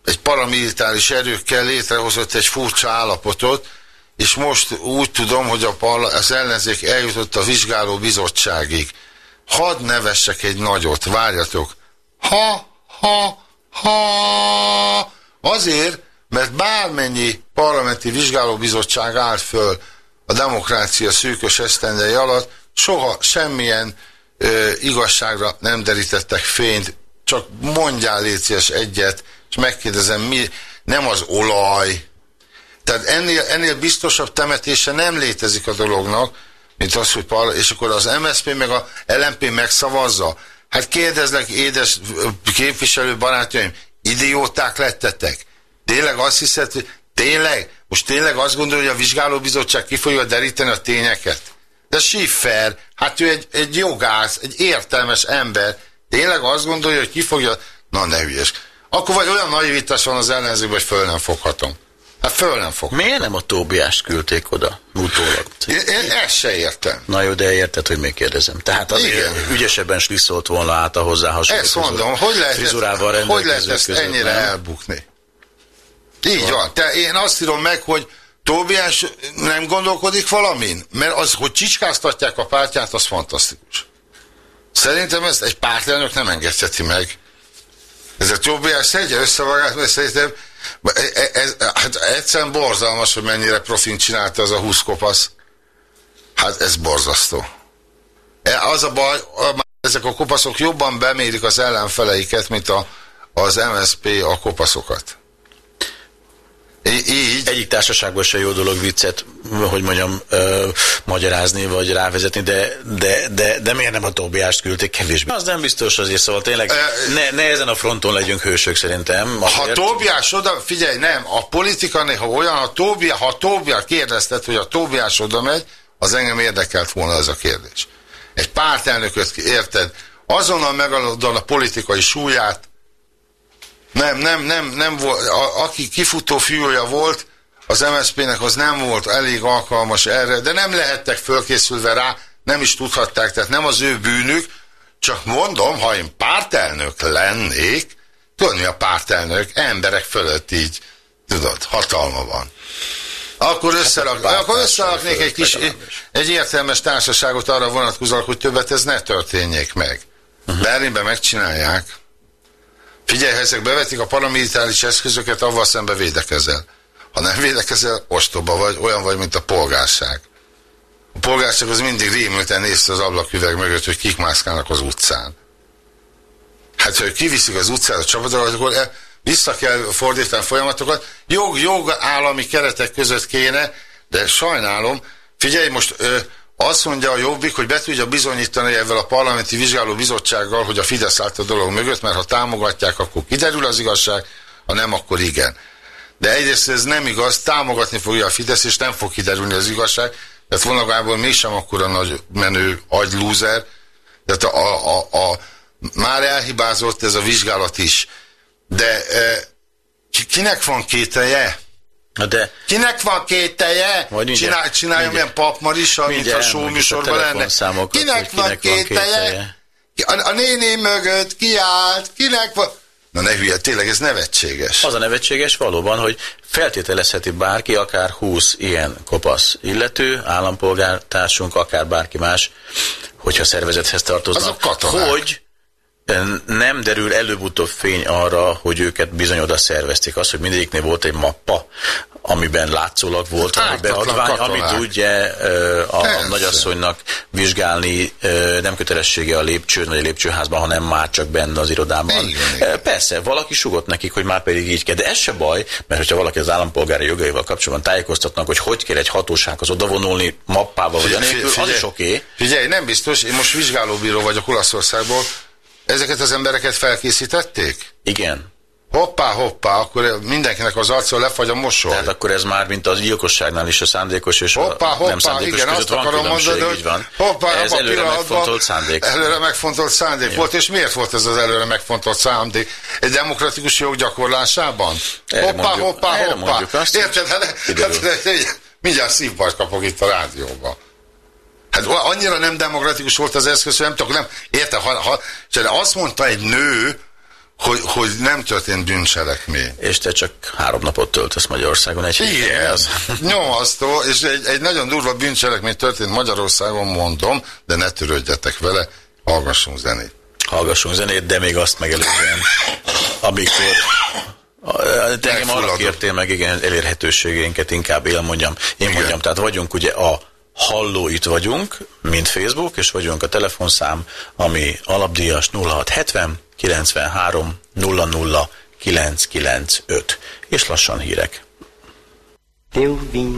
egy paramilitáris erőkkel létrehozott egy furcsa állapotot, és most úgy tudom, hogy a az ellenzék eljutott a vizsgáló bizottságig. Hadd nevessek egy nagyot, várjatok. Ha, ha, ha. Azért, mert bármennyi parlamenti vizsgálóbizottság állt föl a demokrácia szűkös esztendei alatt, soha semmilyen ö, igazságra nem derítettek fényt, csak mondjál létszíves egyet, és megkérdezem, mi, nem az olaj, tehát ennél, ennél biztosabb temetése nem létezik a dolognak, mint az, hogy parla, és akkor az MSZP meg a LMP megszavazza. Hát kérdezlek, édes képviselő barátaim, idióták lettetek? Tényleg azt hiszed, hogy tényleg, most tényleg azt gondolja, hogy a vizsgálóbizottság ki fogja deríteni a tényeket? De Schiffer, hát ő egy, egy jogász, egy értelmes ember, tényleg azt gondolja, hogy ki fogja... Na ne hülyes. Akkor vagy olyan naivitás van az ellenzőben, hogy föl nem foghatom. Hát föl nem fog. Miért nem a Tóbiást küldték oda utólag? Én, én ezt se értem. Na jó, de érted, hogy még kérdezem. Tehát azért Igen. ügyesebben sliszolt volna át a hozzá hasonló Ezt mondom, hogy lehet, frizurával ezt, hogy lehet ezt között, ennyire nem? elbukni? Így van. Te, én azt írom meg, hogy Tóbiás nem gondolkodik valamin? Mert az, hogy csicskáztatják a pártját, az fantasztikus. Szerintem ezt egy pártelnök nem engedheti meg. Ez a Tóbiás szedje össze magát, mert szerintem ez, ez, hát egyszerűen borzalmas, hogy mennyire profin csinálta az a 20 kopasz. Hát ez borzasztó. E, Az a baj, ezek a kopaszok jobban bemérik az ellenfeleiket, mint a, az MSP a kopaszokat. Így, Egyik társaságban se jó dolog viccet, hogy mondjam, ö, magyarázni, vagy rávezetni, de, de, de, de miért nem a Tóbiást küldték kevésbé? Az nem biztos azért, szóval tényleg Ö, ne, ne ezen a fronton legyünk hősök szerintem. ha azért. Tóbiás oda, figyelj, nem, a politika néha olyan, ha Tóbiás, ha Tóbiás kérdezted, hogy a Tóbiás oda megy, az engem érdekelt volna ez a kérdés. Egy pártelnököt érted, azonnal megadod a politikai súlyát, nem, nem, nem, nem volt, a, aki kifutó fiúja volt, az MSZP-nek az nem volt elég alkalmas erre, de nem lehettek fölkészülve rá, nem is tudhatták, tehát nem az ő bűnük, csak mondom, ha én pártelnök lennék, tudod mi a pártelnök? Emberek fölött így, tudod, hatalma van. Akkor, összerak, Hát a akkor összeraknék egy kis, egy értelmes társaságot arra vonatkozóan, hogy többet ez ne történjék meg. Uh-huh. Berlinben megcsinálják. Figyelj, ha ezek bevetik a paramilitáris eszközöket, avval szembe védekezel. Ha nem védekezel, ostoba vagy, olyan vagy, mint a polgárság. A polgárság az mindig rémülten nézte az ablaküveg mögött, hogy kik mászkálnak az utcán. Hát, ha kiviszik az utcára a csapatokat, akkor e- vissza kell fordítani folyamatokat. Jog, jog állami keretek között kéne, de sajnálom, figyelj, most ö, azt mondja a Jobbik, hogy be tudja bizonyítani ezzel a parlamenti vizsgáló bizottsággal, hogy a Fidesz állt a dolog mögött, mert ha támogatják, akkor kiderül az igazság, ha nem, akkor igen. De egyrészt ez nem igaz, támogatni fogja a Fidesz, és nem fog kiderülni az igazság, tehát vonagából mégsem akkora nagy menő agylúzer, tehát a, a, a, a, már elhibázott ez a vizsgálat is. De e, ki- kinek van kételje? De Kinek van kételje? Csinál, csinálja mindjárt- milyen pap Marisa, mint a mindjárt show elmondjuk a műsorban lenne. Kinek, kinek van kételje? kételje? A, a néni mögött kiállt, kinek van... Na ne hülye, tényleg ez nevetséges. Az a nevetséges valóban, hogy feltételezheti bárki, akár 20 ilyen kopasz illető, állampolgártársunk, akár bárki más, hogyha szervezethez tartoznak, Azok katonák. hogy nem derül előbb-utóbb fény arra, hogy őket bizony oda szervezték. Az, hogy mindegyiknél volt egy mappa, amiben látszólag volt valami beadvány, katonák. amit ugye a Persze. nagyasszonynak vizsgálni nem kötelessége a lépcsőn vagy a lépcsőházban, hanem már csak benne az irodában. Igen, Persze, valaki sugott nekik, hogy már pedig így kell, de ez se baj, mert hogyha valaki az állampolgári jogaival kapcsolatban tájékoztatnak, hogy hogy kell egy hatósághoz odavonulni mappával vagy anélkül, az is oké. Figyelj, nem biztos, én most vizsgálóbíró vagyok Olaszországból. Ezeket az embereket felkészítették? Igen. Hoppá, hoppá, akkor mindenkinek az arca lefagy a mosoly. Tehát akkor ez már, mint az gyilkosságnál is a szándékos és Hoppá, a nem hoppá, szándékos igen, között azt van akarom mondani, így hogy van. hoppá, ez előre megfontolt szándék. Előre megfontolt szándék volt, és miért volt ez az előre megfontolt szándék? Egy demokratikus jog gyakorlásában? Erre hoppá, mondjuk- hoppá, hoppá. mondjuk azt, Érted? Hát, hát, hát, mindjárt szívbajt kapok itt a rádióban. Hát annyira nem demokratikus volt az eszköz, hogy nem tudok, nem, érted, ha, ha, azt mondta egy nő, hogy, hogy nem történt bűncselekmény. És te csak három napot töltesz Magyarországon egy héten. Igen, Az. nyomasztó, és egy, egy nagyon durva bűncselekmény történt Magyarországon, mondom, de ne törődjetek vele, hallgassunk zenét. Hallgassunk zenét, de még azt megelőzően, amikor te engem arra kértél meg, igen, elérhetőségeinket inkább él mondjam. Én Igen. mondjam, tehát vagyunk ugye a hallóit vagyunk, mint Facebook, és vagyunk a telefonszám, ami alapdíjas 0670 93 00 995. És lassan hírek. Eu vim,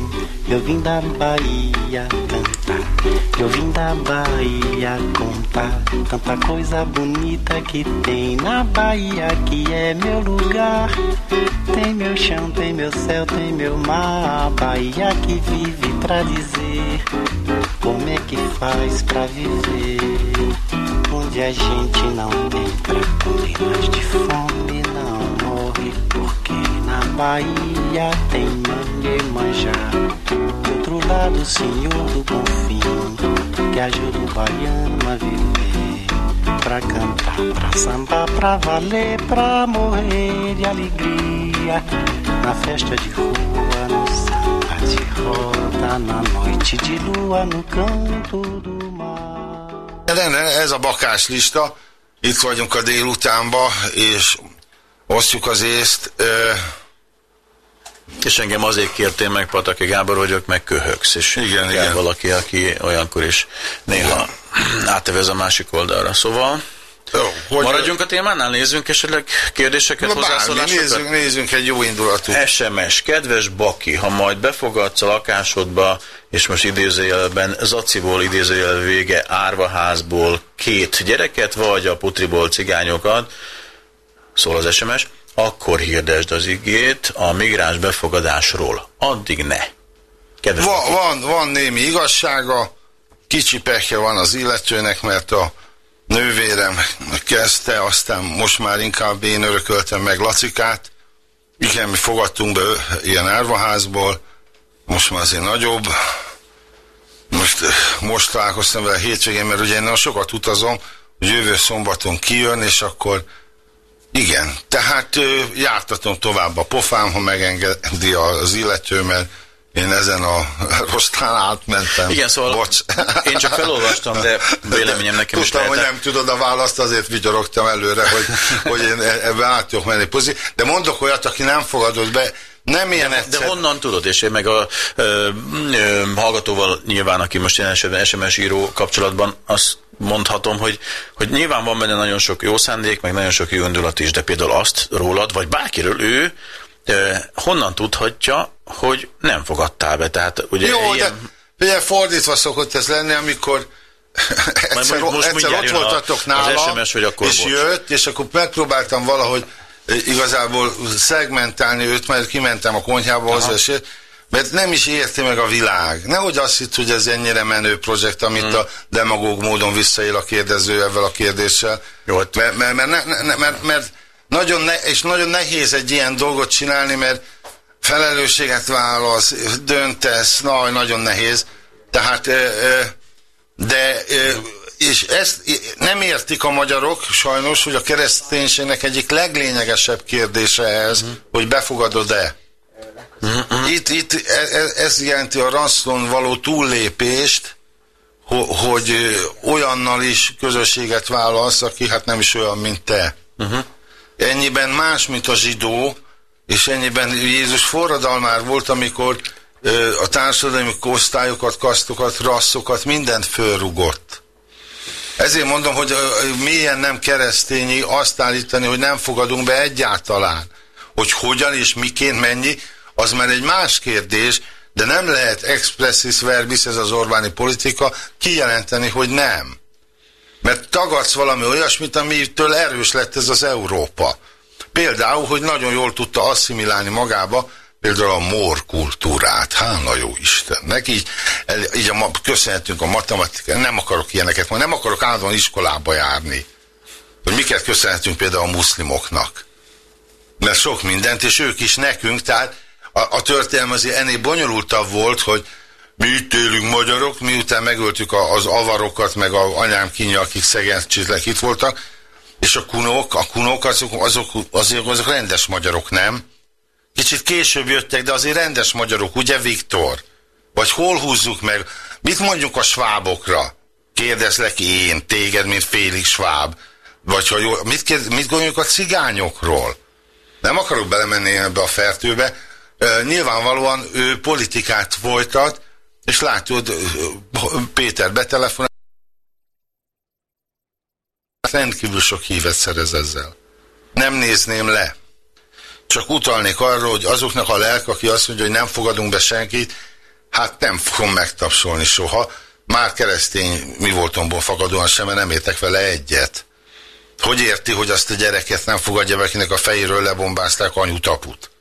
eu vim da Bahia cantar. Eu vim da Bahia contar tanta coisa bonita que tem na Bahia, que é meu lugar. Tem meu chão, tem meu céu, tem meu mar. A Bahia que vive pra dizer como é que faz pra viver. Onde a gente não tem pra comer, mas de fome não morre, Bahia tem Manhã De outro lado, o senhor do Bonfim, que ajuda o baiano a viver. Pra cantar, pra sambar, pra valer, pra morrer de alegria. Na festa de rua, no samba de roda, na noite de lua, no canto do mar. Ez a bakás lista. Itt vagyunk a délutánba, és osztjuk az észt. Ö, És engem azért kértél meg, Pataki Gábor, hogy ők meg köhögsz, és Igen, igen. valaki, aki olyankor is néha átevez a másik oldalra. Szóval jó, hogy maradjunk a témánál, nézzünk esetleg kérdéseket, Na hozzászólásokat? nézzünk, nézzünk egy jó indulatú. SMS, kedves Baki, ha majd befogadsz a lakásodba, és most idézőjelben Zaciból idézőjel vége árvaházból két gyereket, vagy a putriból cigányokat, szól az SMS, akkor hirdesd az igét a migráns befogadásról. Addig ne. Kedves Va, van, van némi igazsága, kicsi pekje van az illetőnek, mert a nővérem kezdte, aztán most már inkább én örököltem meg Lacikát. Igen, mi fogadtunk be ilyen árvaházból, most már azért nagyobb. Most, most találkoztam vele hétvégén, mert ugye én nagyon sokat utazom, hogy jövő szombaton kijön, és akkor igen, tehát ö, jártatom tovább a pofám, ha megengedi az illető, mert én ezen a rostán átmentem. Igen, szóval Bocs. én csak felolvastam, de véleményem nekem is Tudtam, hogy nem tudod a választ, azért vigyorogtam előre, hogy, hogy én ebbe át tudok menni. De mondok olyat, aki nem fogadott be, nem ilyen De egyszer. honnan tudod? És én meg a ö, ö, hallgatóval nyilván, aki most jelen esetben SMS író kapcsolatban, azt mondhatom, hogy, hogy nyilván van benne nagyon sok jó szándék, meg nagyon sok jó indulat is, de például azt rólad, vagy bárkiről ő ö, honnan tudhatja, hogy nem fogadtál be. Tehát ugye Jó, ilyen, de ugye fordítva szokott ez lenni, amikor egyszer, most egyszer mindjárt ott voltatok az nálam, SMS, hogy akkor és bocs. jött, és akkor megpróbáltam valahogy eh, igazából szegmentálni őt, majd kimentem a konyhába hozzá, és mert nem is érti meg a világ. Nehogy azt hitt, hogy ez ennyire menő projekt, amit Hmm. a demagóg módon visszaél a kérdező ezzel a kérdéssel. Jó, hát- mert, mert, mert, ne, ne, mert, mert nagyon ne, és nagyon nehéz egy ilyen dolgot csinálni, mert felelősséget válasz, döntesz, na, nagyon nehéz. Tehát, de, és ezt nem értik a magyarok sajnos, hogy a kereszténységnek egyik leglényegesebb kérdése ez, hogy befogadod-e. Itt, itt e- e- ez jelenti a rasszon való túllépést, ho- hogy olyannal is közösséget válasz, aki hát nem is olyan, mint te. Ennyiben más, mint a zsidó, és ennyiben Jézus forradalmár volt, amikor a társadalmi osztályokat, kasztokat, rasszokat, mindent fölrugott. Ezért mondom, hogy milyen nem keresztényi azt állítani, hogy nem fogadunk be egyáltalán. Hogy hogyan és miként mennyi, az már egy más kérdés, de nem lehet expressis verbis, ez az Orbáni politika, kijelenteni, hogy nem. Mert tagadsz valami olyasmit, amitől erős lett ez az Európa. Például, hogy nagyon jól tudta asszimilálni magába például a mór kultúrát. Hála jó Istennek. Így, így a, ma- köszönhetünk a matematikát. Nem akarok ilyeneket mondani, nem akarok állandóan iskolába járni. Hogy miket köszönhetünk például a muszlimoknak. Mert sok mindent, és ők is nekünk, tehát a, a történelem azért ennél bonyolultabb volt, hogy mi itt élünk magyarok, miután megöltük az avarokat, meg a anyám kinya, akik szegénységek itt voltak, és a kunok, a kunok azok, azok, azok, azok rendes magyarok, nem? Kicsit később jöttek, de azért rendes magyarok, ugye Viktor? Vagy hol húzzuk meg? Mit mondjuk a svábokra? Kérdezlek én, téged, mint félig sváb. Vagy hogy jól- mit, kérd, mit gondoljuk a cigányokról? Nem akarok belemenni ebbe a fertőbe. Nyilvánvalóan ő politikát folytat, és látod, Péter betelefon, rendkívül sok hívet szerez ezzel. Nem nézném le. Csak utalnék arra, hogy azoknak a lelk, aki azt mondja, hogy nem fogadunk be senkit, hát nem fogom megtapsolni soha. Már keresztény mi voltomból fakadóan sem, mert nem értek vele egyet. Hogy érti, hogy azt a gyereket nem fogadja be, akinek a fejéről lebombázták anyu taput?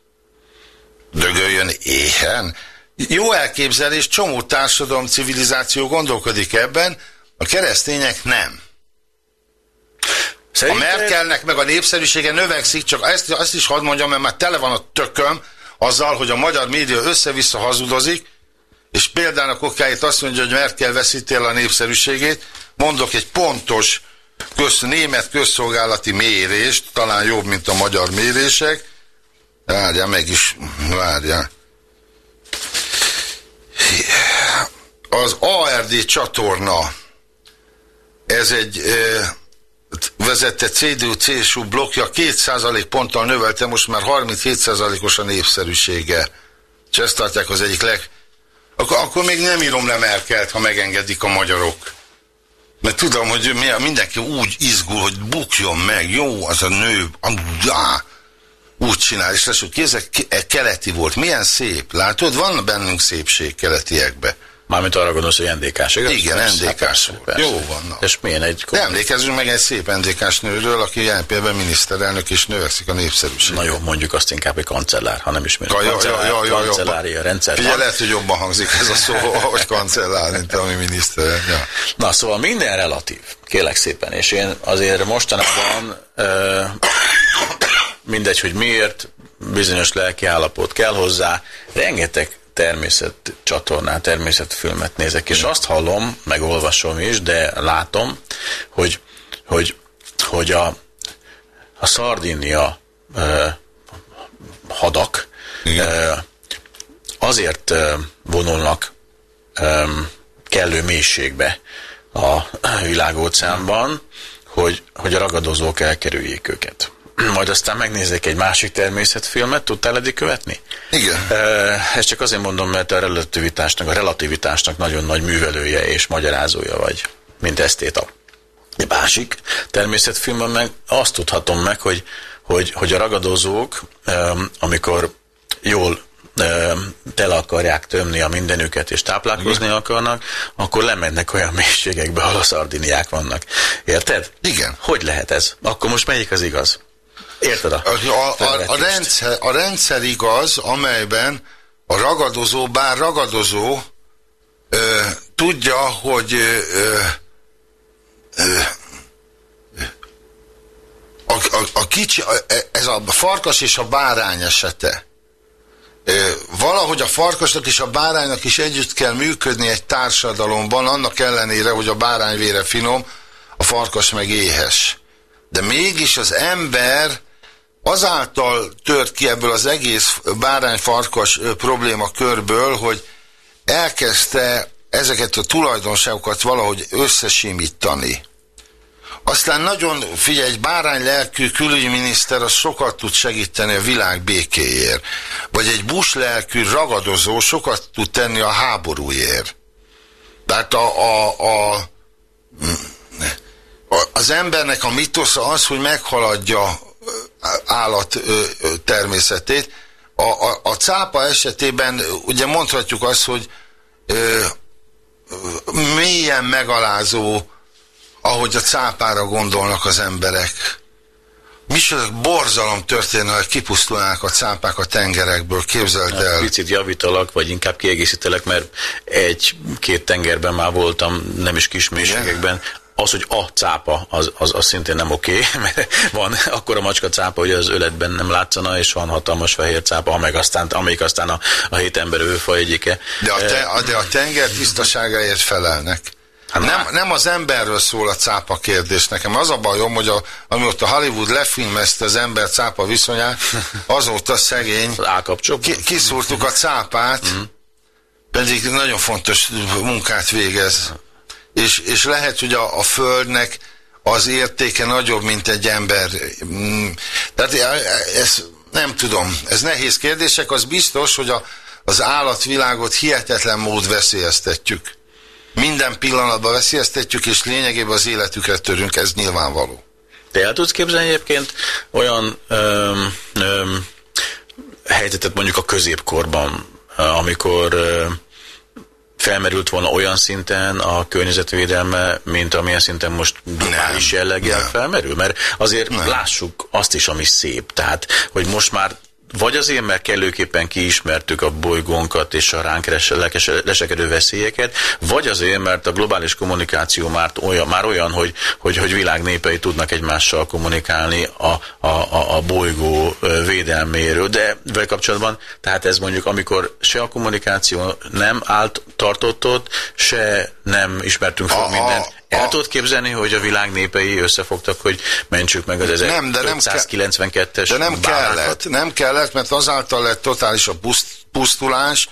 Dögöljön éhen? Jó elképzelés, csomó társadalom, civilizáció gondolkodik ebben, a keresztények nem. Szerinted- A Merkelnek meg a népszerűsége növekszik, csak ezt, azt is hadd mondjam, mert már tele van a tököm azzal, hogy a magyar média össze-vissza hazudozik, és példának okáért azt mondja, hogy Merkel veszíti el a népszerűségét. Mondok egy pontos köz, német közszolgálati mérést, talán jobb, mint a magyar mérések. Várjál, meg is, várjál. Az ARD csatorna, ez egy ö, vezette CDU-CSU blokkja 2% ponttal növelte, most már 37%-os a népszerűsége. És ezt tartják az egyik leg... Akkor, akkor még nem írom le Merkelt, ha megengedik a magyarok. Mert tudom, hogy mi- mindenki úgy izgul, hogy bukjon meg, jó, az a nő, já, úgy csinál, és lesz, hogy kézek ke- keleti volt, milyen szép, látod, van bennünk szépség keletiekbe. Mármint arra gondolsz, hogy NDK-s, igaz? Igen, Persze, NDK-s volt. persze. Jó van, na. És milyen egy... De emlékezzünk meg egy szép NDK-s nőről, aki jelen például miniszterelnök és növekszik a népszerűség. Na jó, mondjuk azt inkább, hogy kancellár, ha nem is mint Ja, ja, ja, kancellár, ja, ja, kancellária rendszer. Figyelj, lehet, hogy jobban hangzik ez a szó, hogy kancellár, mint ami miniszter. Ja. Na, szóval minden relatív, kélek szépen, és én azért mostanában ö, mindegy, hogy miért, bizonyos lelki állapot kell hozzá, rengeteg természet csatornát, természetfilmet nézek, és azt hallom, meg olvasom is, de látom, hogy, hogy, hogy a, a Szardinia ö, hadak Igen. ö, azért ö, vonulnak öm, kellő mélységbe a világóceánban, hogy, hogy a ragadozók elkerüljék őket. Majd aztán megnézzék egy másik természetfilmet, tudtál eddig követni? Igen. Ezt csak azért mondom, mert a relativitásnak, a relativitásnak nagyon nagy művelője és magyarázója vagy, mint esztéta. Egy másik természetfilmben meg azt tudhatom meg, hogy, hogy, hogy a ragadozók, amikor jól tele akarják tömni a mindenüket és táplálkozni akarnak, akkor lemennek olyan mélységekbe, ahol a szardiniák vannak. Érted? Igen. Hogy lehet ez? Akkor most melyik az igaz? Érted a, A, a, a, rendszer, a rendszer igaz, amelyben a ragadozó, bár ragadozó, ö, tudja, hogy ö, ö, a, a, a kicsi, a, ez a farkas és a bárány esete. Valahogy a farkasnak és a báránynak is együtt kell működni egy társadalomban, annak ellenére, hogy a bárány vére finom, a farkas meg éhes. De mégis az ember azáltal tört ki ebből az egész bárány-farkas probléma körből, hogy elkezdte ezeket a tulajdonságokat valahogy összesimítani. Aztán nagyon, figyelj, egy bárány lelkű külügyminiszter az sokat tud segíteni a világ békéért. Vagy egy busz lelkű ragadozó sokat tud tenni a háborúért. Tehát a, a, a, a, az embernek a mitosza az, hogy meghaladja állat természetét. A, a, a cápa esetében ugye mondhatjuk azt, hogy ö, mélyen megalázó, ahogy a cápára gondolnak az emberek. Micsoda borzalom történne, ha kipusztulnák a cápák a tengerekből, képzeld el. Picit javítalak, vagy inkább kiegészítelek, mert egy-két tengerben már voltam, nem is kis mélységekben. Az, hogy a cápa, az, az, az szintén nem oké, mert van akkor a macska cápa, hogy az öletben nem látszana, és van hatalmas fehér cápa, amelyik aztán, amelyik aztán a, a hét ember őfaj egyike. De a, te, a, de a tenger tisztaságáért felelnek. Hát nem, nem az emberről szól a cápa kérdés. Nekem az a bajom, hogy a, amióta Hollywood lefilmezte az ember-cápa viszonyát, azóta szegény ki, kiszúrtuk a cápát, pedig nagyon fontos munkát végez. És, és lehet, hogy a, a Földnek az értéke nagyobb, mint egy ember. Mm, Tehát ez nem tudom, ez nehéz kérdések, az biztos, hogy a, az állatvilágot hihetetlen mód veszélyeztetjük. Minden pillanatban veszélyeztetjük, és lényegében az életükre törünk, ez nyilvánvaló. Te el tudsz képzelni egyébként olyan öm, öm, helyzetet mondjuk a középkorban, amikor öm, felmerült volna olyan szinten a környezetvédelme, mint amilyen szinten most globális jelleggel felmerül? Mert azért Nem. lássuk azt is, ami szép. Tehát, hogy most már vagy azért, mert kellőképpen kiismertük a bolygónkat és a ránk lesekedő veszélyeket, vagy azért, mert a globális kommunikáció már olyan, már olyan hogy, hogy, hogy világ népei tudnak egymással kommunikálni a, a, a, a bolygó védelméről. De vele kapcsolatban, tehát ez mondjuk, amikor se a kommunikáció nem állt, tartott ott, se nem ismertünk fel mindent. El a- tudod képzelni, hogy a világ népei összefogtak, hogy mentsük meg az Nem, de nem kell- 1592-es De nem bánákat? kellett, nem kellett, mert azáltal lett totális a puszt, pusztulás,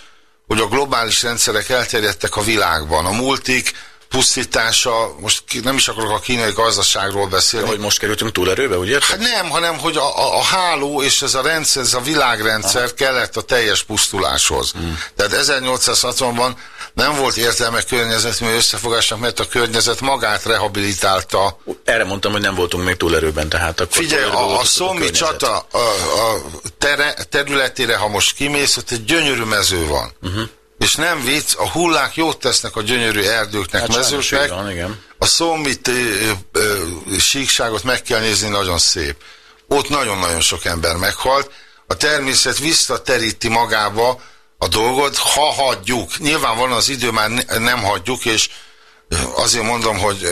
hogy a globális rendszerek elterjedtek a világban. A multik pusztítása, most nem is akarok a kínai gazdaságról beszélni, Hogy most kerültünk túlerőbe, ugye? Hát nem, hanem hogy a, a, a háló és ez a rendszer, ez a világrendszer Aha. kellett a teljes pusztuláshoz. Hmm. Tehát 1860-ban nem volt értelme környezetmű összefogásnak, mert a környezet magát rehabilitálta. Erre mondtam, hogy nem voltunk még túlerőben, tehát akkor Figyelj, a, a Szommi környezet. csata a, a tere, területére, ha most kimész, ott egy gyönyörű mező van. Uh-huh. És nem vicc, a hullák jót tesznek a gyönyörű erdőknek, Hát mezőknek. így van, igen. A ö, síkságot meg kell nézni, nagyon szép. Ott nagyon-nagyon sok ember meghalt. A természet visszateríti magába a dolgot, ha hagyjuk. Nyilvánvalóan az idő már ne, nem hagyjuk, és azért mondom, hogy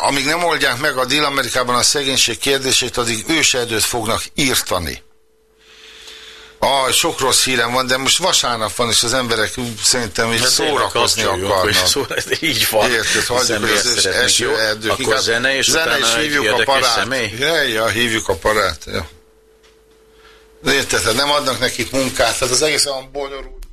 amíg nem oldják meg a Dél-Amerikában a szegénység kérdését, addig őserdőt fognak írtani. Ah, sok rossz hírem van, de most vasárnap van, és az emberek szerintem így Hát szórakozni akarnak. szó, így van. Érted, hagyjuk, az eső erdők. Akkor Inkább zene, és zene, és hívjuk a parát. személy. Ja, ja, hívjuk a parát. Ja. Érted, hát nem adnak nekik munkát, tehát az egész olyan bonyolult.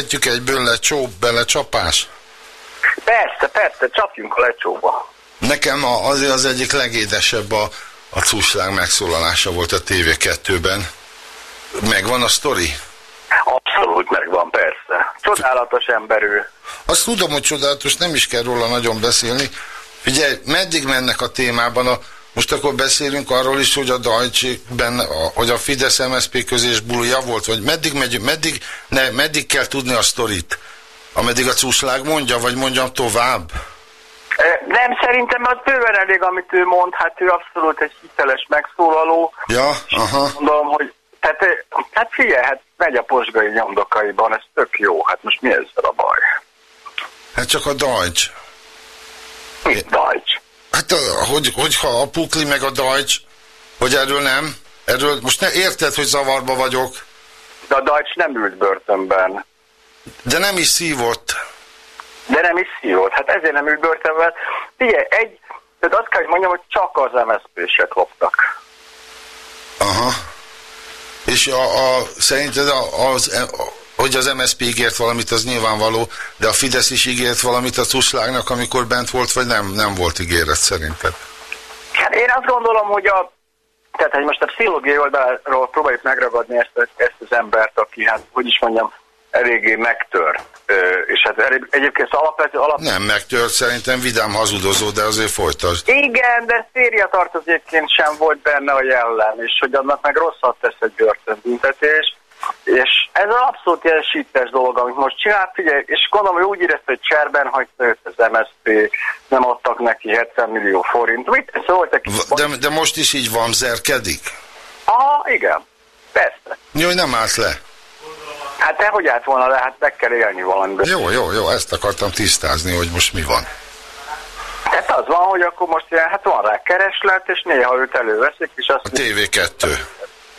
Kezdhetjük egyből lecsó, belecsapás. Persze, persze, csapjunk a lecsóba. Nekem a, azért az egyik legédesebb a, a cuslág megszólalása volt a TV2-ben. Megvan a sztori? Abszolút megvan, persze. Csodálatos ember ő. Azt tudom, hogy csodálatos, nem is kell róla nagyon beszélni. Figyelj, meddig mennek a témában a most akkor beszélünk arról is, hogy a a, hogy a Fidesz-MSZP közés bulja volt, vagy meddig, megy, meddig, ne, meddig kell tudni a sztorit? Ameddig a cuslág mondja, vagy mondjam tovább? Nem, szerintem az bőven elég, amit ő mond, hát ő abszolút egy hiteles megszólaló. Ja, aha. Mondom, hogy tehát, hát figyelj, hát megy a posgai nyomdokaiban, ez tök jó, hát most mi ezzel a baj? Hát csak a Deutsch. Mit Deutsch? Hát, hogy, hogyha a Pukli meg a Deutsch, hogy erről nem? Erről most ne érted, hogy zavarba vagyok, De a Deutsch nem ült börtönben, de nem is szívott. de nem is szívott, hát ezért nem ült börtönben. Figyelj, egy, tehát azt kell, hogy mondjam, hogy csak az MSZP-sek loptak. Aha. És a, a, szerinted a, az, a, hogy az MSZP ígért valamit, az nyilvánvaló, de a Fidesz is ígért valamit a Cuslágnak, amikor bent volt, vagy nem, nem volt ígéret szerinted? Hát én azt gondolom, hogy a tehát, hogy most a pszichológiai oldalról próbáljuk megragadni ezt, ezt az embert, aki, hát, hogy is mondjam, eléggé megtört. És hát egyébként az alapvető alap... Nem megtört, szerintem vidám hazudozó, de azért folytasd. Igen, de széria tartozékként sem volt benne a jellem, és hogy annak meg rosszat tesz egy börtönbüntetés. És ez az abszolút ilyen sittes dolog, amit most csinált, figyelj, és gondolom, hogy úgy érezte, hogy cserben hagyta őt az MSZP, nem adtak neki 70 millió forint. Mit szóval volt? V- De, de most is így van, zerkedik? Aha, igen, persze. Jó, hogy nem állsz le. Hát te hogy állt volna le, hát meg kell élni valamiből. Jó, jó, jó, ezt akartam tisztázni, hogy most mi van. Tehát az van, hogy akkor most ilyen, hát van rá kereslet, és néha őt előveszik, és azt A TV2.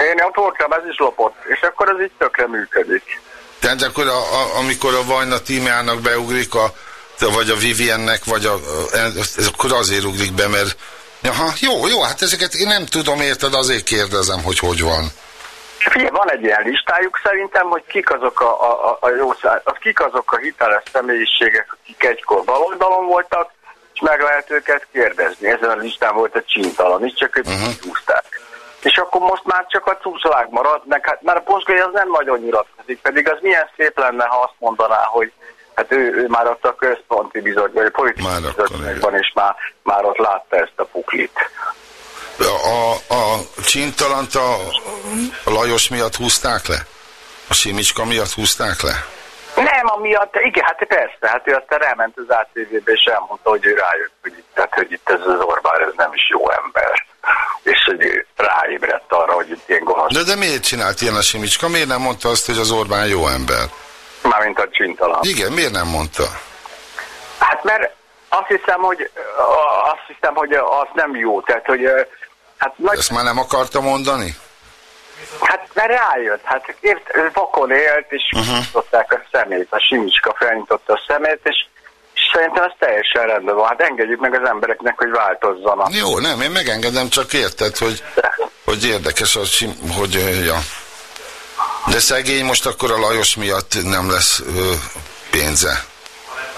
Én ott voltam, ez is lopott, és akkor az így tökre működik. Tehát akkor a, a, amikor a Vajna tímjának beugrik, a, vagy a Viviennek, vagy a, a, ez akkor azért ugrik be, mert Aha, jó, jó, hát ezeket én nem tudom, érted, azért kérdezem, hogy hogy van. Figyelj, van egy ilyen listájuk szerintem, hogy kik azok a, a, a, jó szá- az kik azok a hiteles személyiségek, akik egykor baloldalon voltak, és meg lehet őket kérdezni. Ezen a listán volt a csintalan is, csak ők uh-huh. húzták. És akkor most már csak a cúszlág marad, meg hát már a Posgai az nem nagyon nyilatkozik, pedig az milyen szép lenne, ha azt mondaná, hogy hát ő, ő már ott a központi bizottság, vagy a politikai Már bizottságban, és már, már ott látta ezt a puklit. A, a csintalant a, a Lajos miatt húzták le? A Simicska miatt húzták le? Nem, amiatt, igen, hát persze, hát ő aztán elment az ATV-be, és elmondta, hogy ő rájött, hogy itt, tehát, hogy itt ez az Orbán, ez nem is jó ember. És hogy ráébredt arra, hogy itt ilyen gonosz, De, de miért csinált ilyen a Simicska? Miért nem mondta azt, hogy az Orbán jó ember? mármint a csintalan. Igen, miért nem mondta? Hát mert azt hiszem, hogy azt hiszem, hogy az nem jó, tehát, hogy hát nagy, Ezt már nem akarta mondani? Hát mert rájött, hát ért, vakon élt, és Mhm. uh-huh. a szemét, a simicska felnyitotta a szemét, és szerintem ez teljesen rendben van. Hát engedjük meg az embereknek, hogy változzanak. Jó, nem, én megengedem, csak érted, hogy, hogy érdekes, az, hogy, ö, ja. De szegény most akkor a Lajos miatt nem lesz ö, pénze.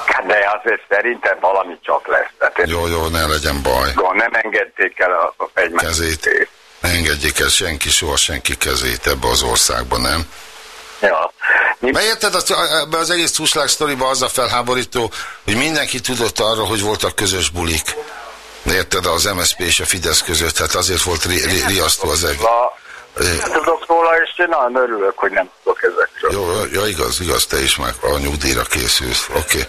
Hát de azért szerintem valami csak lesz. Tehát Jó, jó, ne legyen baj. nem engedték el a, a egymás Kezét. Ne engedjék el senki, soha senki kezét ebbe az országban, nem? Ja. Mi, Mert érted, az, ebbe az egész Tuslák sztoriba az a felháborító, hogy mindenki tudott arra, hogy voltak közös bulik. Érted, az MSZP és a Fidesz között, hát azért volt ri, ri, riasztó az egész. nem tudok róla, és én nagyon örülök, hogy nem tudok ezekről. Jó, ja, igaz, igaz, te is már a nyugdíjra készülsz. Oké, okay.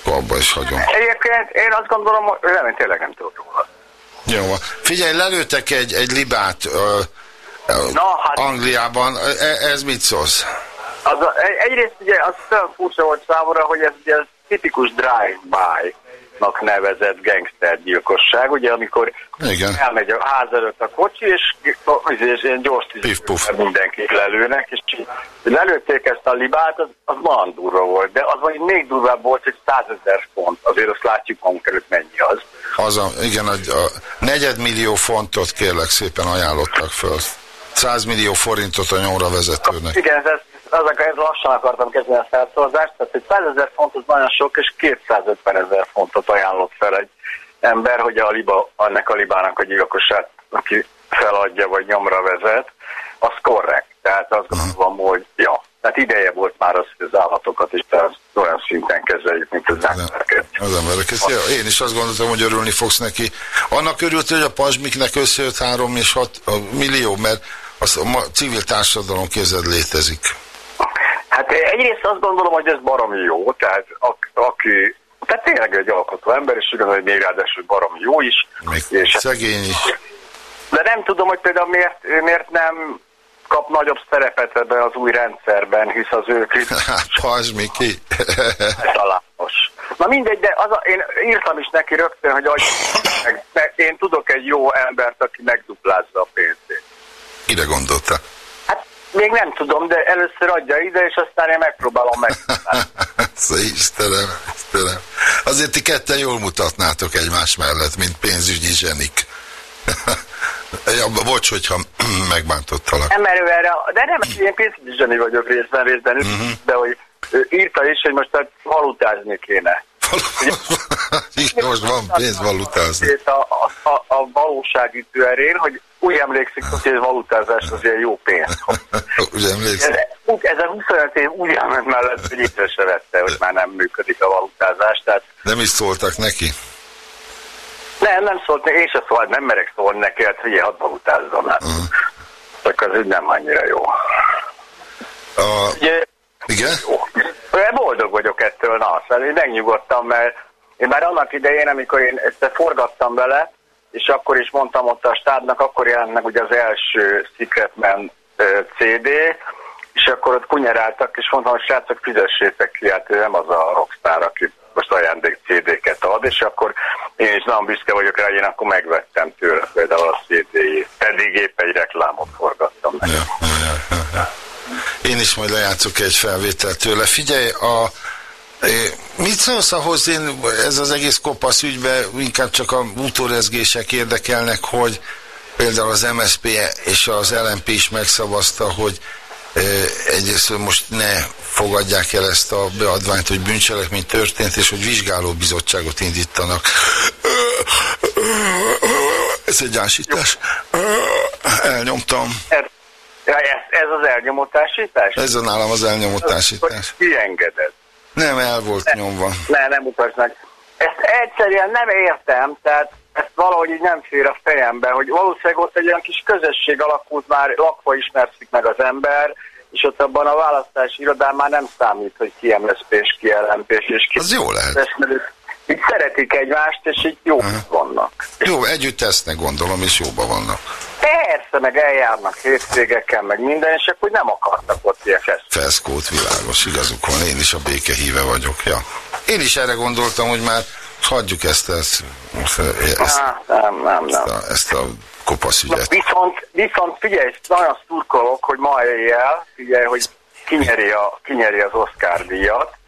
akkor abba is hagyom. Egyébként én azt gondolom, hogy nem, én tényleg nem tudok róla. Jó, figyelj, lelőttek egy, egy libát ö, ö, Na, hát- Angliában. E, ez mit szólsz? Az a, egy- egyrészt ugye az furcsa volt számomra, hogy ez ugye tipikus drive-by-nak nevezett gangstergyilkosság, ugye amikor Igen. elmegy a ház előtt a kocsi, és, és ilyen gyors Pif-puf. mindenkit lelőnek, és lelőtték ezt a libát, az, az nagyon durva volt, de az vagy még durvább volt, hogy 100 ezer font, azért azt látjuk magunk előtt mennyi az. Az a, igen, a, a negyedmillió fontot kérlek szépen ajánlottak föl. 100 millió forintot a nyomra vezetőnek. Igen, ez, ez, ez lassan akartam kezdeni a felszorzást, tehát egy 100 ezer font az nagyon sok, és 250 ezer fontot ajánlott fel egy ember, hogy a liba, annak a libának a gyilkosát, aki feladja vagy nyomra vezet, az korrekt. Tehát azt gondolom, hogy ja, tehát ideje volt már az, hogy az állatokat is olyan szinten kezeljük, mint az embereket. Az emberek. Ezt, ja, én is azt gondoltam, hogy örülni fogsz neki. Annak örült, hogy a Pazsmiknek összejött 3 és 6 millió, mert az a civil társadalom kézed létezik. Hát egyrészt azt gondolom, hogy ez baromi jó, tehát ak- aki, tehát tényleg egy alkotó ember, és ugyanúgy hogy még ráadásul baromi jó is. Még és szegény is. De nem tudom, hogy például miért, miért nem kap nagyobb szerepet ebben az új rendszerben, hisz az ő Hát, Pazsmiki. találatos. Na mindegy, de az a, én írtam is neki rögtön, hogy meg, meg, én tudok egy jó embert, aki megduplázza a pénzét. Ide gondolta. Hát még nem tudom, de először adja ide, és aztán én megpróbálom meg. Szóval Istenem, Istenem. Azért ti ketten jól mutatnátok egymás mellett, mint pénzügyi zsenik. ja, bocs, hogyha megbántottalak. Nem merő erre, de nem, én pénzügyi zseni vagyok részben, részben, uh-huh. de hogy írta is, hogy most tehát valutázni kéne. Igen, most van pénz valutázni. A, a, a, a valóság erén, hogy úgy emlékszik, hogy a valutázás az ilyen jó pénz. Úgy emlékszem? Ez, úgy- ez a 25 év úgy elment mellett, hogy észre se vette, hogy már nem működik a valutázás. Tehát Nem is szóltak neki? nem, nem szólt, én se szólt, nem merek szólni neki, hát figyelj, hadd valutázzam. Hát. Uh-huh. Csak az úgy nem annyira jó. A, Ugye, igen? boldog vagyok ettől, na, szóval én megnyugodtam, mert én már annak idején, amikor én ezt forgattam vele, és akkor is mondtam ott a stábnak, akkor jelent meg ugye az első Secretman CD, és akkor ott kunyeráltak, és mondtam, hogy srácok, fizessétek ki, hát nem az a rockstar, aki most ajándék CD-ket ad, és akkor én is nagyon büszke vagyok rá, én akkor megvettem tőle például a CD-jét, pedig épp egy reklámot forgattam meg. Ja, ja, ja, ja. Én is majd lejátszok egy felvételt tőle. Figyelj, a, mit szólsz ahhoz, én ez az egész kopasz ügybe inkább csak a útórezgések érdekelnek, hogy például az MSZP és az LMP is megszavazta, hogy egyrészt most ne fogadják el ezt a beadványt, hogy bűncselekmény történt, és hogy vizsgálóbizottságot indítanak. Ez egy ásítás. Elnyomtam. Ez, ja, ez, ez az elnyomotásítás? Ez a nálam az elnyomotásítás. Hogy kiengeded. Nem, el volt nyomva. Ne, nem utasnak. Ezt egyszerűen nem értem, tehát ezt valahogy így nem fér a fejembe, hogy valószínűleg ott egy olyan kis közösség alakult már, lakva ismerszik meg az ember, és ott abban a választási irodán már nem számít, hogy ki MSZP és ki LMP és ki... Az jó lehet. Mert így szeretik egymást, és így jó vannak. Jó, együtt tesznek, gondolom, és jóban vannak. Persze, meg eljárnak hétvégeken, meg minden, és akkor nem akartak ott ilyen fest. Feszkót világos, igazuk van, én is a béke híve vagyok. Ja. Én is erre gondoltam, hogy már hagyjuk ezt, ezt, ezt, Á, nem, nem, ezt, a, ezt a kopasz Na, ügyet. viszont, viszont figyelj, nagyon szurkolok, hogy ma éjjel, figyelj, hogy kinyeri, a, kinyeri az Oscar díjat.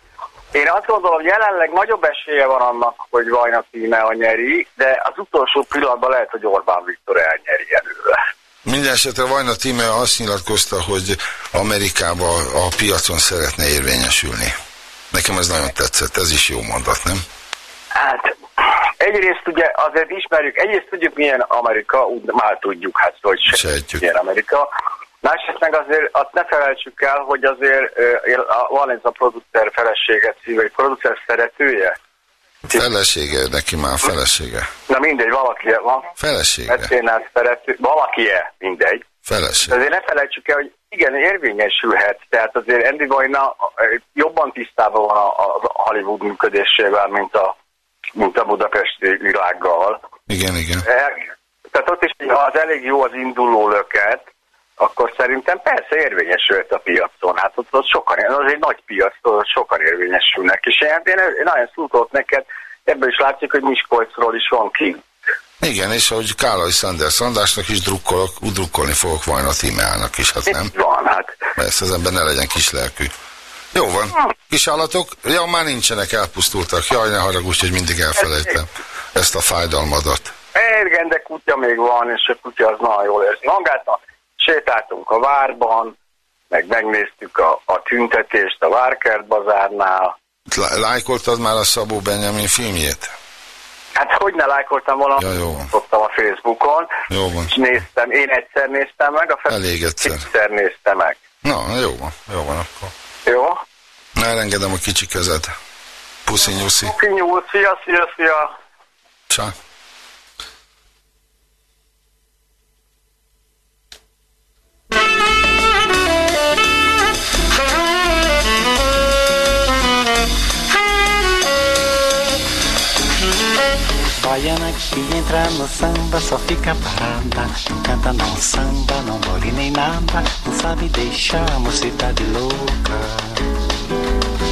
Én azt gondolom, hogy jelenleg nagyobb esélye van annak, hogy Vajna Tímea nyeri, de az utolsó pillanatban lehet, hogy Orbán Viktor elnyeri előle. Minden esetre Vajna Tíme azt nyilatkozta, hogy Amerikába a piacon szeretne érvényesülni. Nekem ez nagyon tetszett, ez is jó mondat, nem? Hát egyrészt ugye azért ismerjük, egyrészt tudjuk milyen Amerika, úgy már tudjuk, hát hogy se, milyen Amerika. Másrészt meg azért azt ne felejtsük el, hogy azért van ez a producer felesége cím, vagy producer szeretője. Felesége, neki már felesége. Na mindegy, valaki van. Felesége. Meccénás szerető, valaki-e, mindegy. Felesége. Azért ne felejtsük el, hogy igen, érvényesülhet. Tehát azért Andy Vajna jobban tisztában van a, Hollywood működésével, mint a, mint a budapesti világgal. Igen, igen. E, Tehát ott is, az elég jó az induló löket, akkor szerintem persze érvényesült a piacon. Hát ott, ott sokan, az egy nagy piac, ott sokan érvényesülnek. És én, én, én nagyon szurkolok neked, ebből is látszik, hogy Miskolcról is van ki. Igen, és ahogy Kálai Sanders Andrásnak is drukkolok, drukkolni fogok Vajna Tímeának is, hát nem? Itt van, hát. Persze az ember ne legyen kislelkű. Jó van. Kis állatok? Ja, már nincsenek, elpusztultak. Jaj, ne haragudj, hogy mindig elfelejtem. ezt a fájdalmadat. Igen, de kutya még van, és a kutya az nagyon jól érzi magát. Sétáltunk a várban, meg megnéztük a, a tüntetést a Várkert bazárnál. Lá- Lájkoltad már a Szabó Benjamin filmjét? Hát hogy ne lájkoltam volna, Ja, jó. A Facebookon, Jó van. és néztem, én egyszer néztem meg, a Fe- Elég egyszer. egyszer nézte meg. Na, jó van, jó van akkor. Jó? Na, elengedem a kicsi kezed. Puszi nyuszi. Kinyúl, szia, szia, szia. Csá. Baiana que entra no samba só fica parada. Canta, não samba, não mole nem nada. Não sabe deixar a mocidade louca.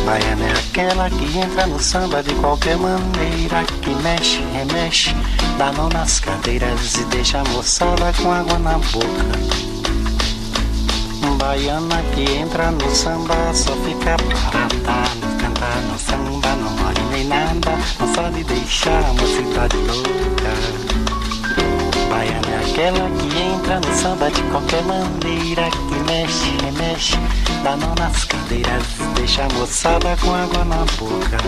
Baiana é aquela que entra no samba de qualquer maneira. Que mexe, remexe, dá mão nas cadeiras e deixa a moçada com água na boca. Baiana que entra no samba só fica parada. Não canta, não samba, não mole nada. Não sabe deixar a mocidade louca. Baiana é aquela que entra no samba de qualquer maneira. Que mexe, remexe, dá mão nas cadeiras. Deixa a moçada com água na boca.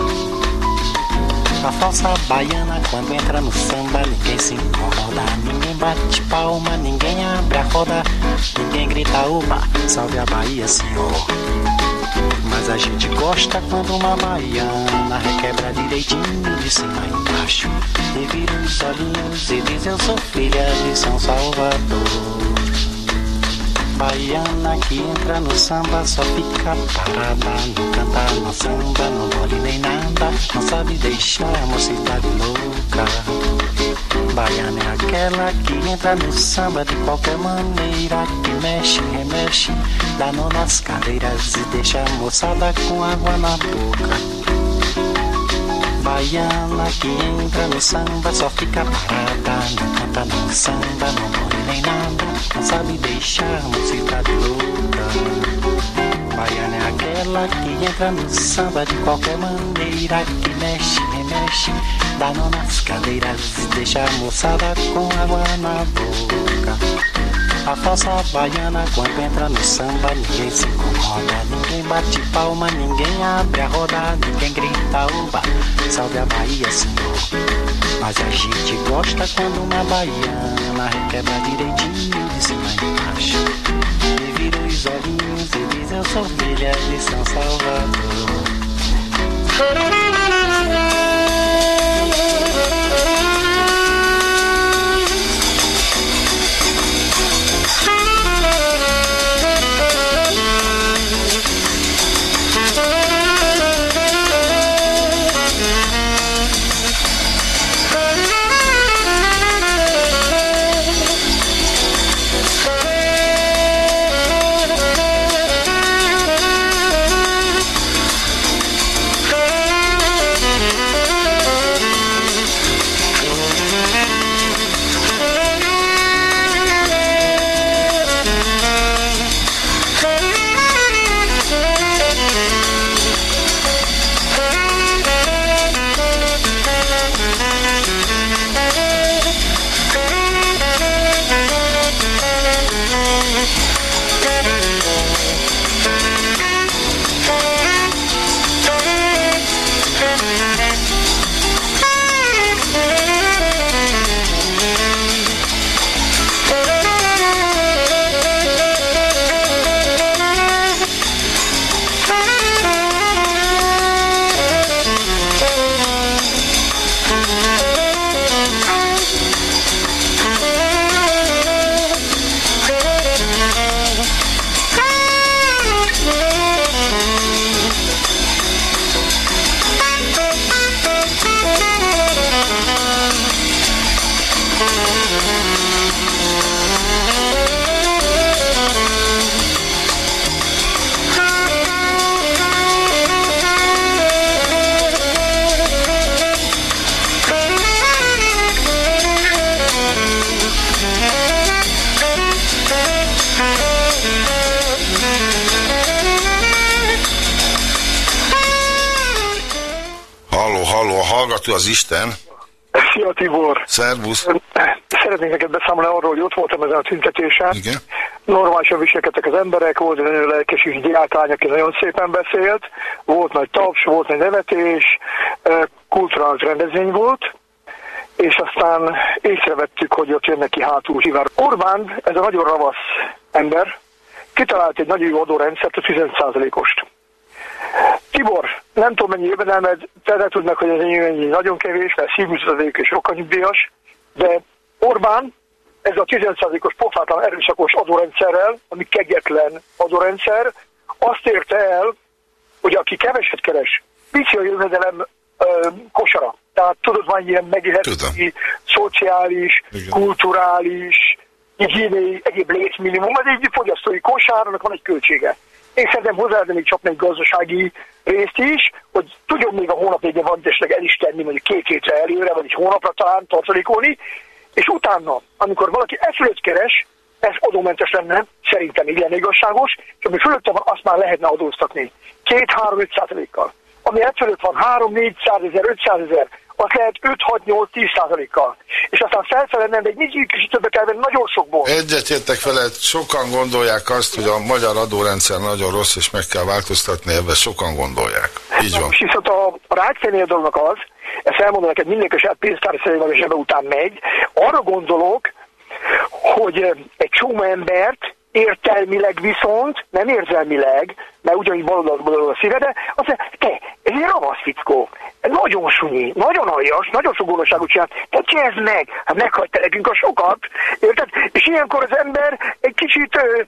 A falsa baiana quando entra no samba ninguém se incomoda Ninguém bate palma, ninguém abre a roda Ninguém grita uba, salve a Bahia senhor Mas a gente gosta quando uma baiana Requebra direitinho de cima e embaixo. E vira os olhinhos e diz eu sou filha de São Salvador. Baiana que entra no samba só fica parada. Não canta, não samba, não mole nem nada. Não sabe deixar a mocidade louca Baiana é aquela que entra no samba de qualquer maneira Que mexe, remexe, dá nó nas cadeiras E deixa a moçada com água na boca. Baiana que entra no samba só fica parada Não canta, não samba, não mole nem nada Não sabe deixar a mocidade louca. Baiana é aquela que entra no samba de qualquer maneira Que mexe, dá nó nas cadeiras E deixa a moçada com água na boca. A falsa baiana quando entra no samba ninguém se incomoda. Ninguém bate palma, ninguém abre a roda Ninguém grita uba, salve a Bahia senhor. Mas a gente gosta quando uma baiana Requebra direitinho de cima e embaixo. E vira os olhinhos e diz eu sou filha de São Salvador tüntetésen. Igen. Normálisan viselkedtek az emberek, volt egy nagyon lelkes és diáklány, aki nagyon szépen beszélt, volt nagy taps, volt nagy nevetés, kulturális rendezvény volt, és aztán észrevettük, hogy ott jönnek ki hátul hívár. Orbán, ez a nagyon ravasz ember, kitalált egy nagyon jó adórendszert, a 15%-ost. Tibor, nem tudom mennyi jövedelmed, te ne tudd meg, hogy ez ennyi nagyon kevés, mert szívműzadék és rokkanyugdíjas, de Orbán ez a 15%-os pofátlan erőszakos adórendszerrel, ami kegyetlen adórendszer, azt érte el, hogy aki keveset keres, pici a jövedelem ö, kosara. Tehát tudod, van ilyen megélhetési, szociális, Igen. kulturális, higiéniai, egyéb létminimum, ez egy fogyasztói kosár, annak van egy költsége. Én szerintem hozzá még csapni egy gazdasági részt is, hogy tudjon még a hónap végén van, esetleg el is tenni, mondjuk két hétre előre, vagy egy hónapra talán tartalékolni, és utána, amikor valaki e fölött keres, ez adómentes lenne, szerintem így lenne igazságos, és ami fölötte van, azt már lehetne adóztatni. Két-három-öt százalékkal. Ami e fölött van 3-400 ezer, 500 ezer, az lehet 5-6-8-10 százalékkal. És aztán felfelé nem, de egy kicsit kicsit többet elvenni nagyon sokból. Egyetértek vele, sokan gondolják azt, hogy a magyar adórendszer nagyon rossz, és meg kell változtatni, ebben sokan gondolják. Így van. És viszont a, a rákfenél dolognak az, ezt elmondom neked mindenki saját pénztárcájával és ebbe után megy, arra gondolok, hogy egy csomó embert értelmileg viszont, nem érzelmileg, mert ugyanígy baloldal a szíve, de azt mondja, te, ez egy ravasz fickó, nagyon sunyi, nagyon aljas, nagyon sok gonoszságot csinál, te csezd meg, hát meghagyta nekünk a sokat, érted? És ilyenkor az ember egy kicsit ö,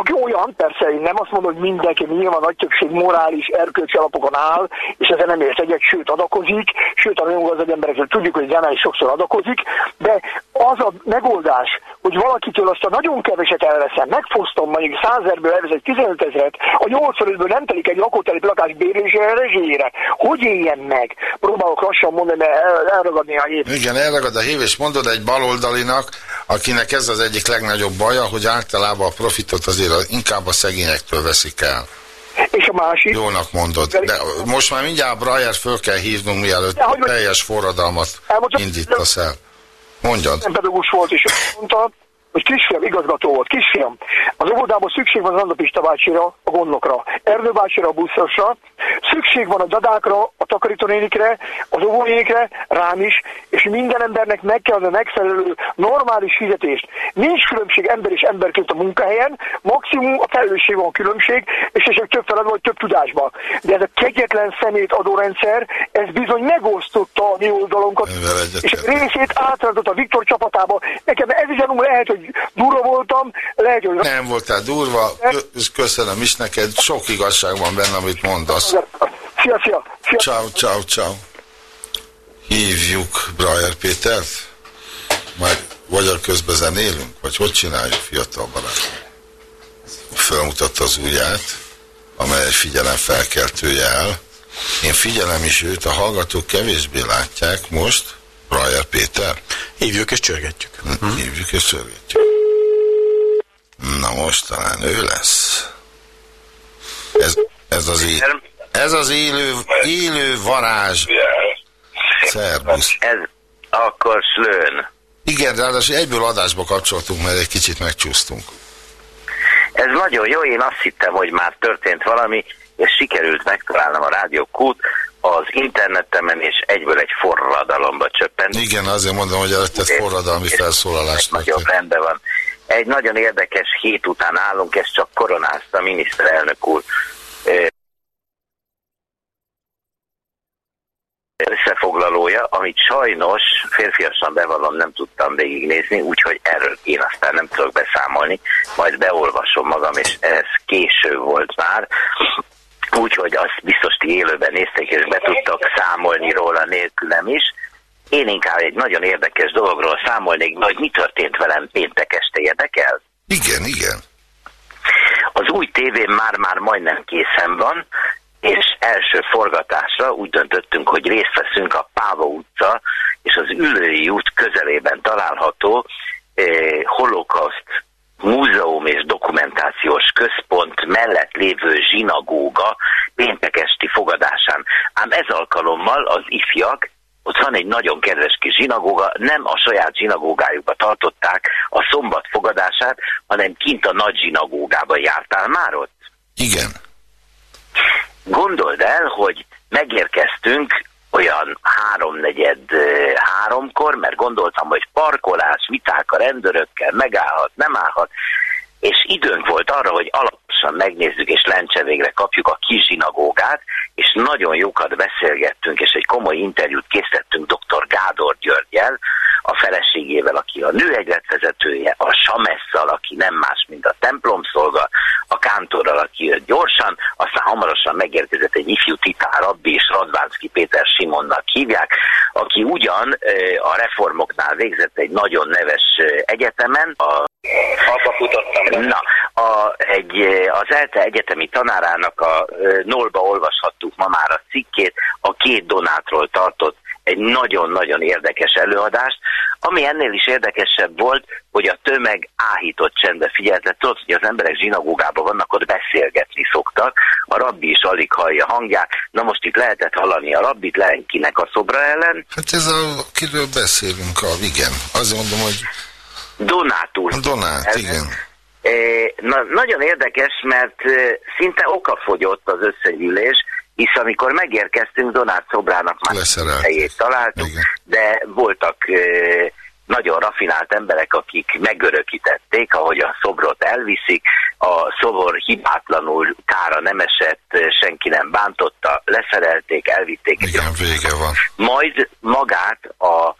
aki olyan, persze én nem azt mondom, hogy mindenki, nyilván nagy többség morális, erkölcsi alapokon áll, és ezzel nem ért egyet, sőt adakozik, sőt a nagyon gazdag emberekről tudjuk, hogy Zene is sokszor adakozik, de az a megoldás, hogy valakitől azt a nagyon keveset elveszem, megfosztom, mondjuk 100 ezerből elveszek 15 ezeret, a 85-ből nem telik egy lakótelep lakás bérlésére, rezsére. Hogy éljen meg? Próbálok lassan mondani, mert el, elragadni a hét. Igen, elragad a hív, és mondod egy baloldalinak, akinek ez az egyik legnagyobb baja, hogy általában a profitot azért a- inkább a szegényektől veszik el. És a másik, Jónak mondod. De most már mindjárt Breyer föl kell hívnunk, mielőtt teljes forradalmat indítasz el. Mondjad. nem pedagógus volt, és mondta, hogy kisfiam igazgató volt. Kisfiam, az óvodában szükség van az Andapista bácsira, a gondnokra, Erdő bácsira, a buszosra, szükség van a dadákra, a takarítónénikre, az óvónénikre, rám is, és minden embernek meg kell a megfelelő normális fizetést. Nincs különbség ember és ember között a munkahelyen, maximum a felelősség van különbség, és esetleg több feladat vagy több tudásban. De ez a kegyetlen szemét adórendszer, ez bizony megosztotta a mi oldalunkat, és egy részét átadott a Viktor csapatába. Nekem ez is lehet, hogy durva voltam, lehet, hogy Nem voltál durva, kö- köszönöm is neked, sok igazság van benne, amit mondasz. Szia, szia, szia. Ciao, ciao, ciao. Hívjuk Breyer Pétert? Majd vagy a közben zenélünk, vagy hogy csináljuk, fiatal barát? Felmutatta az ujját, amely egy figyelemfelkeltő jel. Én figyelem is őt, a hallgatók kevésbé látják most. Breyer Péter? Hívjuk és csörgetjük. Hm, Hívjuk és szörgetjük. Na most talán ő lesz. Ez, ez az é- ez az élő, élő varázs. Szerbusz. Ez akkor slőn. Igen, ráadásul egyből adásba kapcsoltunk, mert egy kicsit megcsúsztunk. Ez nagyon jó, én azt hittem, hogy már történt valami, és sikerült megtalálnom a rádiókút az internetemen, és egyből egy forradalomba csöppent. Igen, azért mondom, hogy előtte forradalmi felszólalást Nagyon rendben van. Egy nagyon érdekes hét után állunk, ezt csak koronázta a miniszterelnök úr. Összefoglalója, amit sajnos férfiasan bevallom nem tudtam végignézni, úgyhogy erről én aztán nem tudok beszámolni, majd beolvasom magam, és ez késő volt már, úgyhogy azt biztos ti élőben nézték, és be tudtok számolni róla nélkülem is. Én inkább egy nagyon érdekes dologról számolnék, hogy mi történt velem péntek este, érdekel? Igen, igen. Az új tévém már-már majdnem készen van, és első forgatásra úgy döntöttünk, hogy részt veszünk a Páva utca és az Ülői út közelében található eh, holokauszt múzeum és dokumentációs központ mellett lévő zsinagóga péntek esti fogadásán. Ám ez alkalommal az ifjak, ott van egy nagyon kedves kis zsinagóga, nem a saját zsinagógájukba tartották a szombat fogadását, hanem kint a nagy zsinagógába jártál már ott? Igen. Gondold el, hogy megérkeztünk olyan háromnegyed háromkor, mert gondoltam, hogy parkolás, viták a rendőrökkel, megállhat, nem állhat, és időnk volt arra, hogy alaposan megnézzük és lencse végre kapjuk a kis zsinagógát, és nagyon jókat beszélgettünk, és egy komoly interjút készítettünk dr. Gádor Györgyel, a feleségével, aki a nőegyletvezetője, a Samesszal, aki nem más, mint a templomszolga, a Kántorral, aki jött gyorsan, aztán hamarosan megérkezett egy ifjú titár rabbi, és Radvánszki Péter Simonnak hívják, aki ugyan a reformoknál végzett egy nagyon neves egyetemen, a Abba futottam. Na, a, egy, az ELTE egyetemi tanárának a Nolba olvashattuk ma már a cikkét, a két Donátról tartott egy nagyon-nagyon érdekes előadást, ami ennél is érdekesebb volt, hogy a tömeg áhított csendbe figyelt, tehát tudod, hogy az emberek zsinagógában vannak, ott beszélgetni szoktak, a rabbi is alig hallja hangját, na most itt lehetett hallani a rabbit Lenkinek a szobra ellen, Hát ez a, kiről beszélünk, a, igen. Azt mondom, hogy Donátul. Donát, igen. Na, nagyon érdekes, mert szinte okafogyott az összegyűlés, hisz amikor megérkeztünk, Donát szobrának már helyét találtuk, Igen. de voltak nagyon rafinált emberek, akik megörökítették, ahogy a szobrot elviszik, a szobor hibátlanul kára nem esett, senki nem bántotta, leszerelték, elvitték Igen, vége van. majd magát a,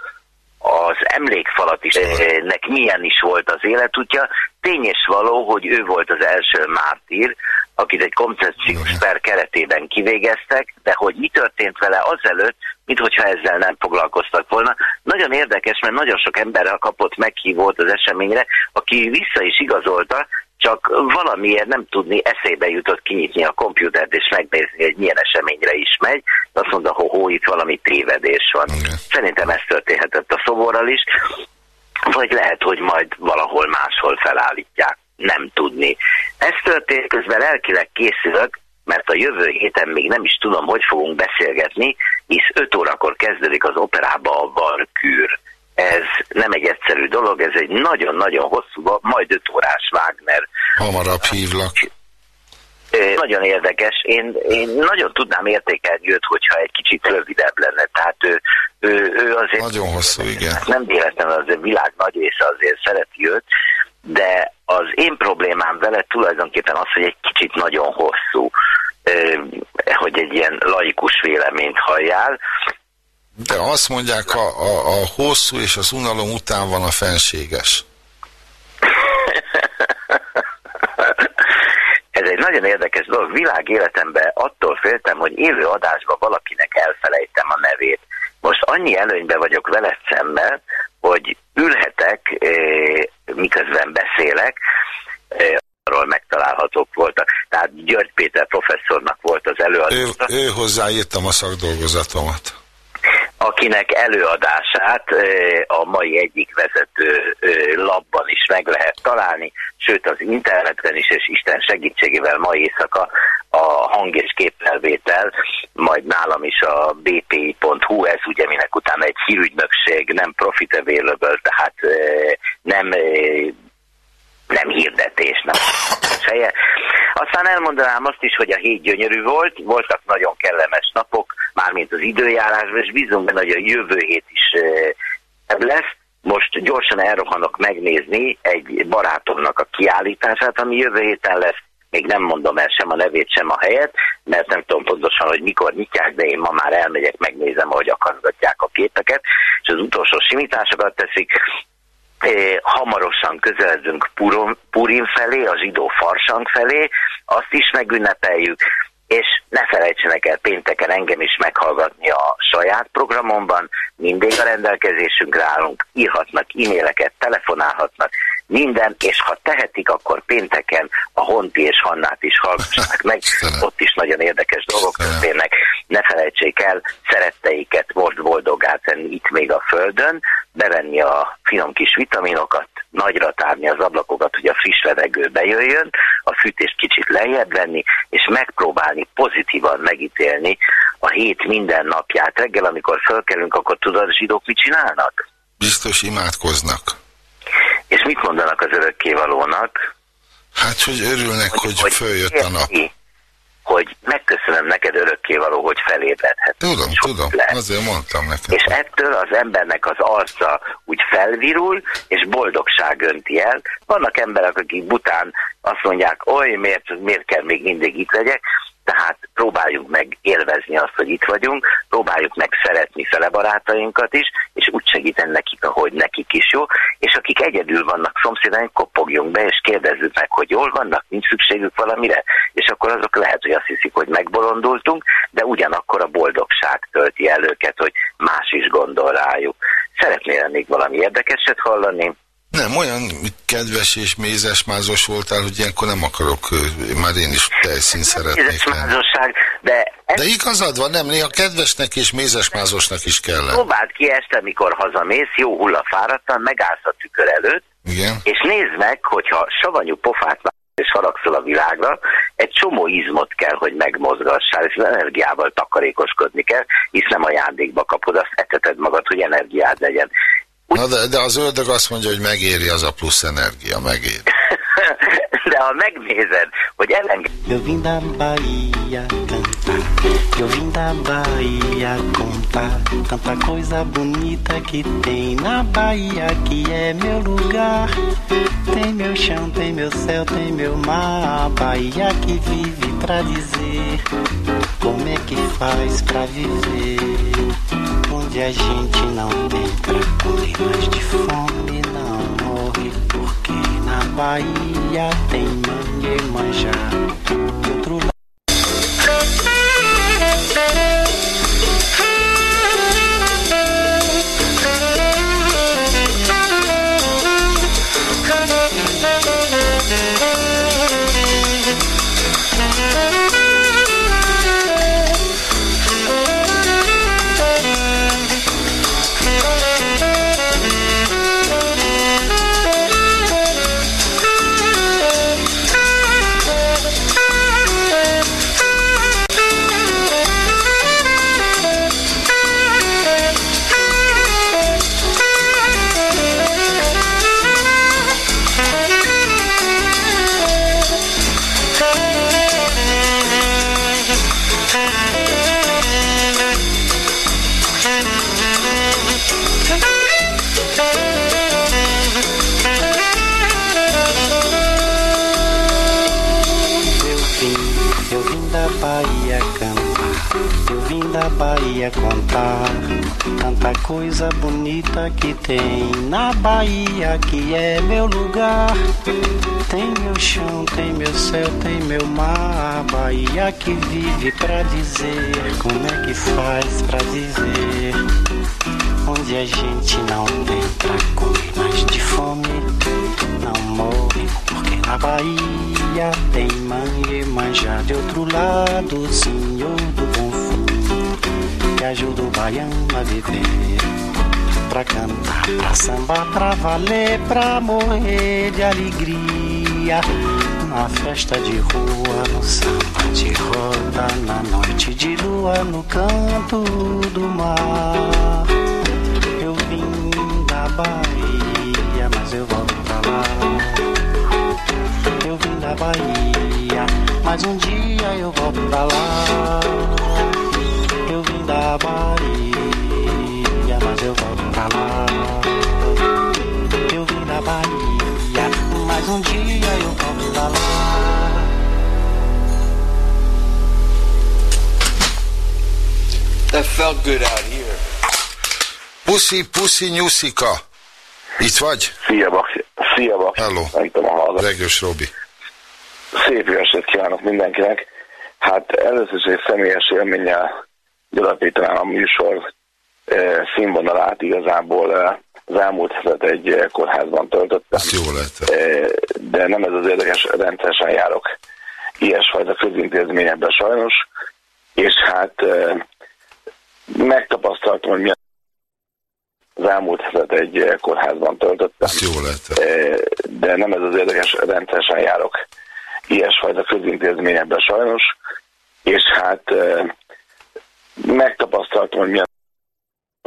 az emlékfalat is, eh, nek milyen is volt az életútja. Tény és való, hogy ő volt az első mártír, akit egy koncepciós per keretében kivégeztek, de hogy mi történt vele azelőtt, minthogyha ezzel nem foglalkoztak volna. Nagyon érdekes, mert nagyon sok emberrel kapott meghívót az eseményre, aki vissza is igazolta, csak valamiért nem tudni, eszébe jutott kinyitni a komputert és megnézni, hogy milyen eseményre is megy. Azt mondta, hogy hó, itt valami tévedés van. Igen. Szerintem ez történhetett a szoborral is, vagy lehet, hogy majd valahol máshol felállítják. Nem tudni. Ez történt, közben lelkileg készülök, mert a jövő héten még nem is tudom, hogy fogunk beszélgetni, hisz 5 órakor kezdődik az operába a Valkür. Ez nem egy egyszerű dolog, ez egy nagyon-nagyon hosszú, majd 5 órás Wagner Hamarabb hívlak. Nagyon érdekes. Én, én nagyon tudnám értékelni őt, hogyha egy kicsit rövidebb lenne. Tehát ő, ő, ő azért... Nagyon hosszú, igen. Nem véletlenül az a világ nagy része azért szereti őt, de az én problémám vele tulajdonképpen az, hogy egy kicsit nagyon hosszú, hogy egy ilyen laikus véleményt halljál. De azt mondják, a, a, a hosszú és az unalom után van a fenséges. Ez egy nagyon érdekes dolog. Világ életemben attól féltem, hogy élő adásban valakinek elfelejtem a nevét. Most annyi előnybe vagyok veled szemben, hogy ülhetek, eh, miközben beszélek, eh, arról megtalálhatók voltak. Tehát György Péter professzornak volt az előadó. Ő, ő hozzáírtam a szakdolgozatomat. Akinek előadását a mai egyik vezető labban is meg lehet találni, sőt az interneten is, és Isten segítségével ma éjszaka a hang- és képfelvétel, majd nálam is a bpi.hu, ez ugye minek utána egy hírügynökség, nem profit available, tehát nem nem hirdetés, nem feje. Aztán elmondanám azt is, hogy a hét gyönyörű volt, voltak nagyon kellemes napok, mármint az időjárásban, és bízom benne, hogy a jövő hét is ebb lesz. Most gyorsan elrohanok megnézni egy barátomnak a kiállítását, ami jövő héten lesz. Még nem mondom el sem a nevét, sem a helyet, mert nem tudom pontosan, hogy mikor nyitják, de én ma már elmegyek, megnézem, ahogy akargatják a képeket, és az utolsó simításokat teszik. Eh, hamarosan közeledünk Purim felé, a zsidó farsang felé, azt is megünnepeljük, és ne felejtsenek el pénteken engem is meghallgatni a saját programomban, mindig a rendelkezésünkre állunk, írhatnak e-maileket, telefonálhatnak, minden, és ha tehetik, akkor pénteken a Honti és Hannát is hallgassák meg, ott is nagyon érdekes dolgok történnek. Ne felejtsék el szeretteiket most boldogá tenni itt még a Földön, bevenni a finom kis vitaminokat, nagyra tárni az ablakokat, hogy a friss levegő bejöjjön, a fűtést kicsit lejjebb venni, és megpróbálni pozitívan megítélni a hét minden napját. Reggel, amikor fölkelünk, akkor tudod, a zsidók mit csinálnak? Biztos imádkoznak. És mit mondanak az örökkévalónak? Hát, hogy örülnek, hogy, hogy följött a nap. Hogy megköszönöm neked örökkévaló, hogy felébredhet. Tudom, És tudom, lehet. azért mondtam neked. És ettől az embernek az arca úgy felvirul, és boldogság önti el. Vannak emberek, akik bután azt mondják, oly, miért, miért kell még mindig itt legyek, tehát próbáljuk meg élvezni azt, hogy itt vagyunk, próbáljuk meg szeretni fele barátainkat is, és úgy segíteni nekik, ahogy nekik is jó, és akik egyedül vannak szomszédaink, koppogjunk be, és kérdezzük meg, hogy jól vannak, nincs szükségük valamire, és akkor azok lehet, hogy azt hiszik, hogy megbolondultunk, de ugyanakkor a boldogság tölti el őket, hogy más is gondol rájuk. Szeretnél még valami érdekeset hallani? Nem, olyan kedves és mézesmázos voltál, hogy ilyenkor nem akarok, már én is tejszín szeretnék lenni. De De igazad van, nem, néha kedvesnek és mézesmázosnak is kell próbáld ki este, mikor hazamész, jó hullafáradtan, megállsz a tükör előtt, Igen. és nézd meg, hogyha savanyú pofát és haragszol a világra, egy csomó izmot kell, hogy megmozgassál, és energiával takarékoskodni kell, hisz nem ajándékba kapod, azt eteted magad, hogy energiád legyen. Na de, de az ördög azt mondja, hogy megéri az a plusz energia, megéri. De ha megnézed, hogy elenged... Eu vim da Bahia cantar, eu vim da Bahia contar tanta coisa bonita que tem na Bahia que é meu lugar. Tem meu chão, tem meu céu, tem meu mar. A Bahia que vive pra dizer como é que faz pra viver. Onde a gente não tem comer, mas de fome não morre. Porque na Bahia tem manga e manjar. Outro lado. Bahia contar tanta coisa bonita que tem na Bahia que é meu lugar. Tem meu chão, tem meu céu, tem meu mar. A Bahia que vive pra dizer como é que faz pra viver. Onde a gente não tem pra comer, mas de fome não morre. Porque na Bahia tem manga e de outro lado, senhor do bom que ajuda o baiano a viver. Pra cantar, pra sambar, pra valer, pra morrer de alegria. Na festa de rua, no samba de roda, na noite de lua, no canto do mar. Eu vim da Bahia, mas eu volto pra lá. Eu vim da Bahia, mas um dia eu volto pra lá. Da Bahia, mas eu volto pra lá. Eu vim da Bahia, mas um dia eu volto pra lá. That felt good out here. Puszi, puszi, nyuszika. Itt vagy? Szia, Bak. Szia, Bak. Hello. Regős Robi. Szép jó estét kívánok mindenkinek. Hát először is egy személyes élménnyel gyarapítanám a műsor eh, színvonalát igazából eh, az elmúlt hetet egy eh, kórházban töltöttem. Ezt jó. Eh, de nem ez az érdekes, rendszeresen járok ilyesfajta közintézményekben sajnos, és hát megtapasztaltam, hogy milyen az elmúlt hetet egy kórházban töltöttem. Ezt jó. Eh, de nem ez az érdekes, rendszeresen járok ilyesfajta közintézményekben sajnos, és hát megtapasztaltam, hogy milyen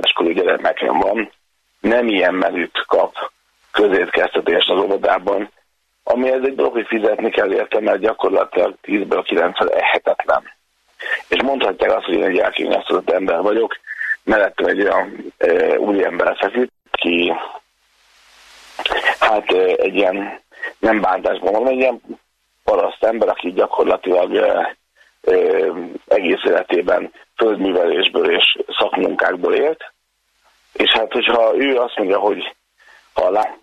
iskolai gyermekem van, nem ilyen menüt kap közétkeztetést az óvodában, ami ez egy dolog, hogy fizetni kell érte, mert gyakorlatilag 10-ből 9 ehetetlen. És mondhatják azt, hogy én egy elkényeztetett ember vagyok, mellettem egy olyan e, úri ember feküdt, ki hát e, egy ilyen, nem bántásban van, egy ilyen paraszt ember, aki gyakorlatilag e, egész életében földművelésből és szakmunkákból élt, és hát hogyha ő azt mondja, hogy ha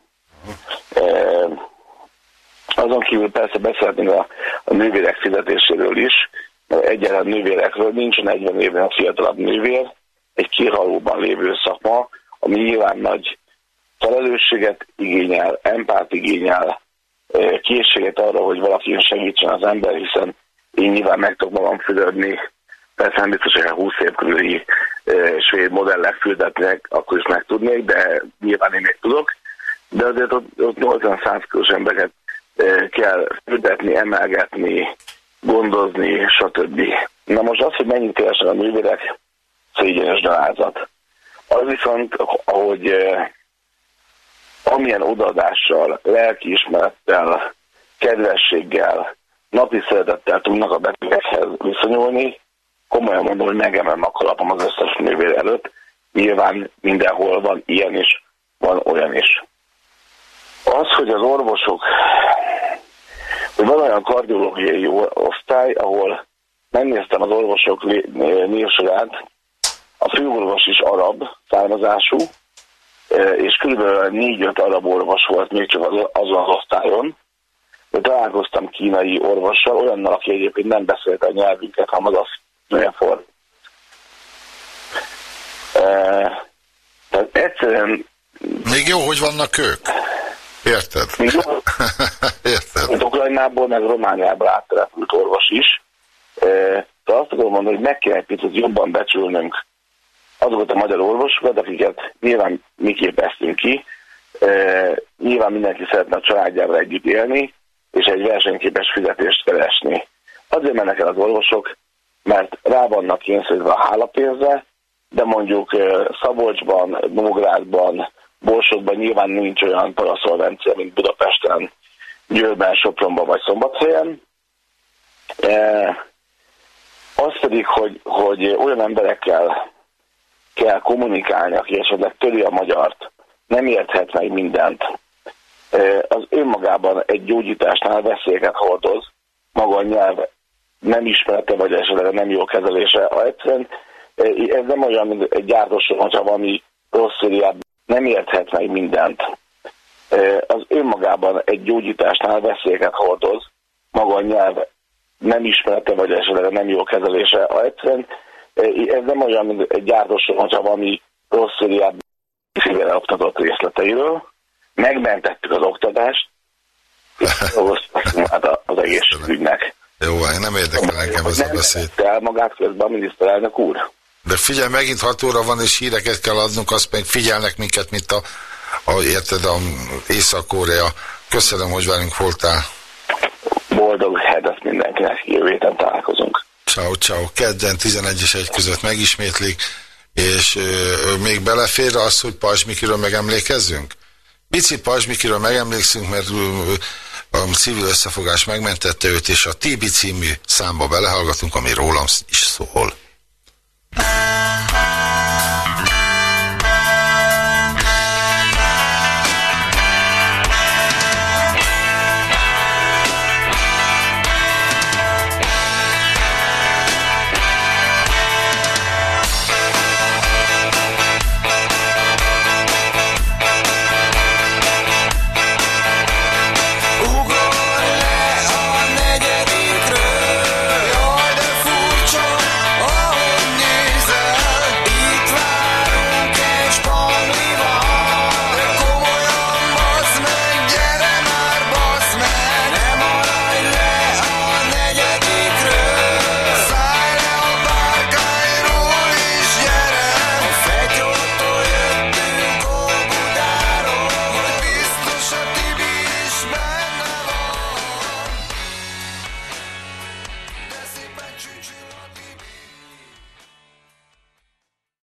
e, azon kívül persze beszélhetünk a, a nővérek fizetéséről is, egyáltalán nővérekről nincs 40 évben fiatalabb nővér, egy kirhalóban lévő szakma, ami nyilván nagy felelősséget igényel, empát igényel, készséget arra, hogy valaki segítsen az ember, hiszen én nyilván meg tudok magam fülödni, persze nem biztos, hogy a 20 év körüli svéd modellek füldetnek, akkor is meg tudnék, de nyilván én még tudok, de azért ott, ott 80-100 körös embereket kell fürdetni, emelgetni, gondozni, stb. Na most az, hogy mennyit keresnek a művérek, szégyenes gyalázat. Az viszont, ahogy eh, amilyen odaadással, lelkiismerettel, kedvességgel, napi szeretettel tudnak a betegekhez viszonyulni, komolyan mondom, hogy megemem a kalapom az összes nővér előtt. Nyilván mindenhol van ilyen is, van olyan is. Az, hogy az orvosok, hogy van olyan kardiológiai osztály, ahol megnéztem az orvosok névsorát, a főorvos is arab származású, és kb. 4-5 arab orvos volt még csak azon az osztályon. De találkoztam kínai orvossal, olyannal, aki egyébként nem beszélte a nyelvünket, hanem az azt nagyon for. Tehát egyszerűen... Még jó, hogy vannak ők? Érted? Még jó? Érted? Ukrajnából, meg Romániából áttelepült orvos is. De azt akarom mondani, hogy meg kell egy picit jobban becsülnünk azokat a magyar orvosokat, akiket nyilván mi képeztünk ki, e, nyilván mindenki szeretne a családjával együtt élni, és egy versenyképes fizetést keresni. Azért mennek el az orvosok, mert rá vannak kényszerítve a hálapénzre, de mondjuk Szabolcsban, Nógrádban, Borsodban nyilván nincs olyan paraszolvencia, mint Budapesten, Győrben, Sopronban vagy Szombathelyen. Az pedig, hogy, hogy olyan emberekkel kell kommunikálni, aki esetleg töri a magyart, nem érthet meg mindent, az önmagában egy gyógyításnál veszélyeket hordoz, maga a nyelv nem ismerete, vagy esetleg nem jó kezelése. Egyszerűen ez nem olyan, mint egy gyártós hogyha valami rossz nem érthet meg mindent. Az önmagában egy gyógyításnál veszélyeket hordoz, maga a nyelv nem ismerete, vagy esetleg nem jó kezelése. Egyszerűen ez nem olyan, mint egy gyártós hogyha valami rossz szériában szívére részleteiről. Megmentettük az oktatást, hát az egészségügynek. Jó, nem érdekel engem ez a beszéd. el magát közben a miniszterelnök úr. De figyelj, megint 6 óra van, és híreket kell adnunk, azt meg figyelnek minket, mint a, a érted, a Észak-Korea. Köszönöm, hogy velünk voltál. Boldog hetet mindenkinek, jövő héten találkozunk. Ciao, ciao. Kedden 11 és 1 között megismétlik, és ö, még belefér az, hogy Pajzsmikiről megemlékezzünk? Pici Pajzsmikiről megemlékszünk, mert a civil összefogás megmentette őt, és a Tibi című számba belehallgatunk, ami rólam is szól.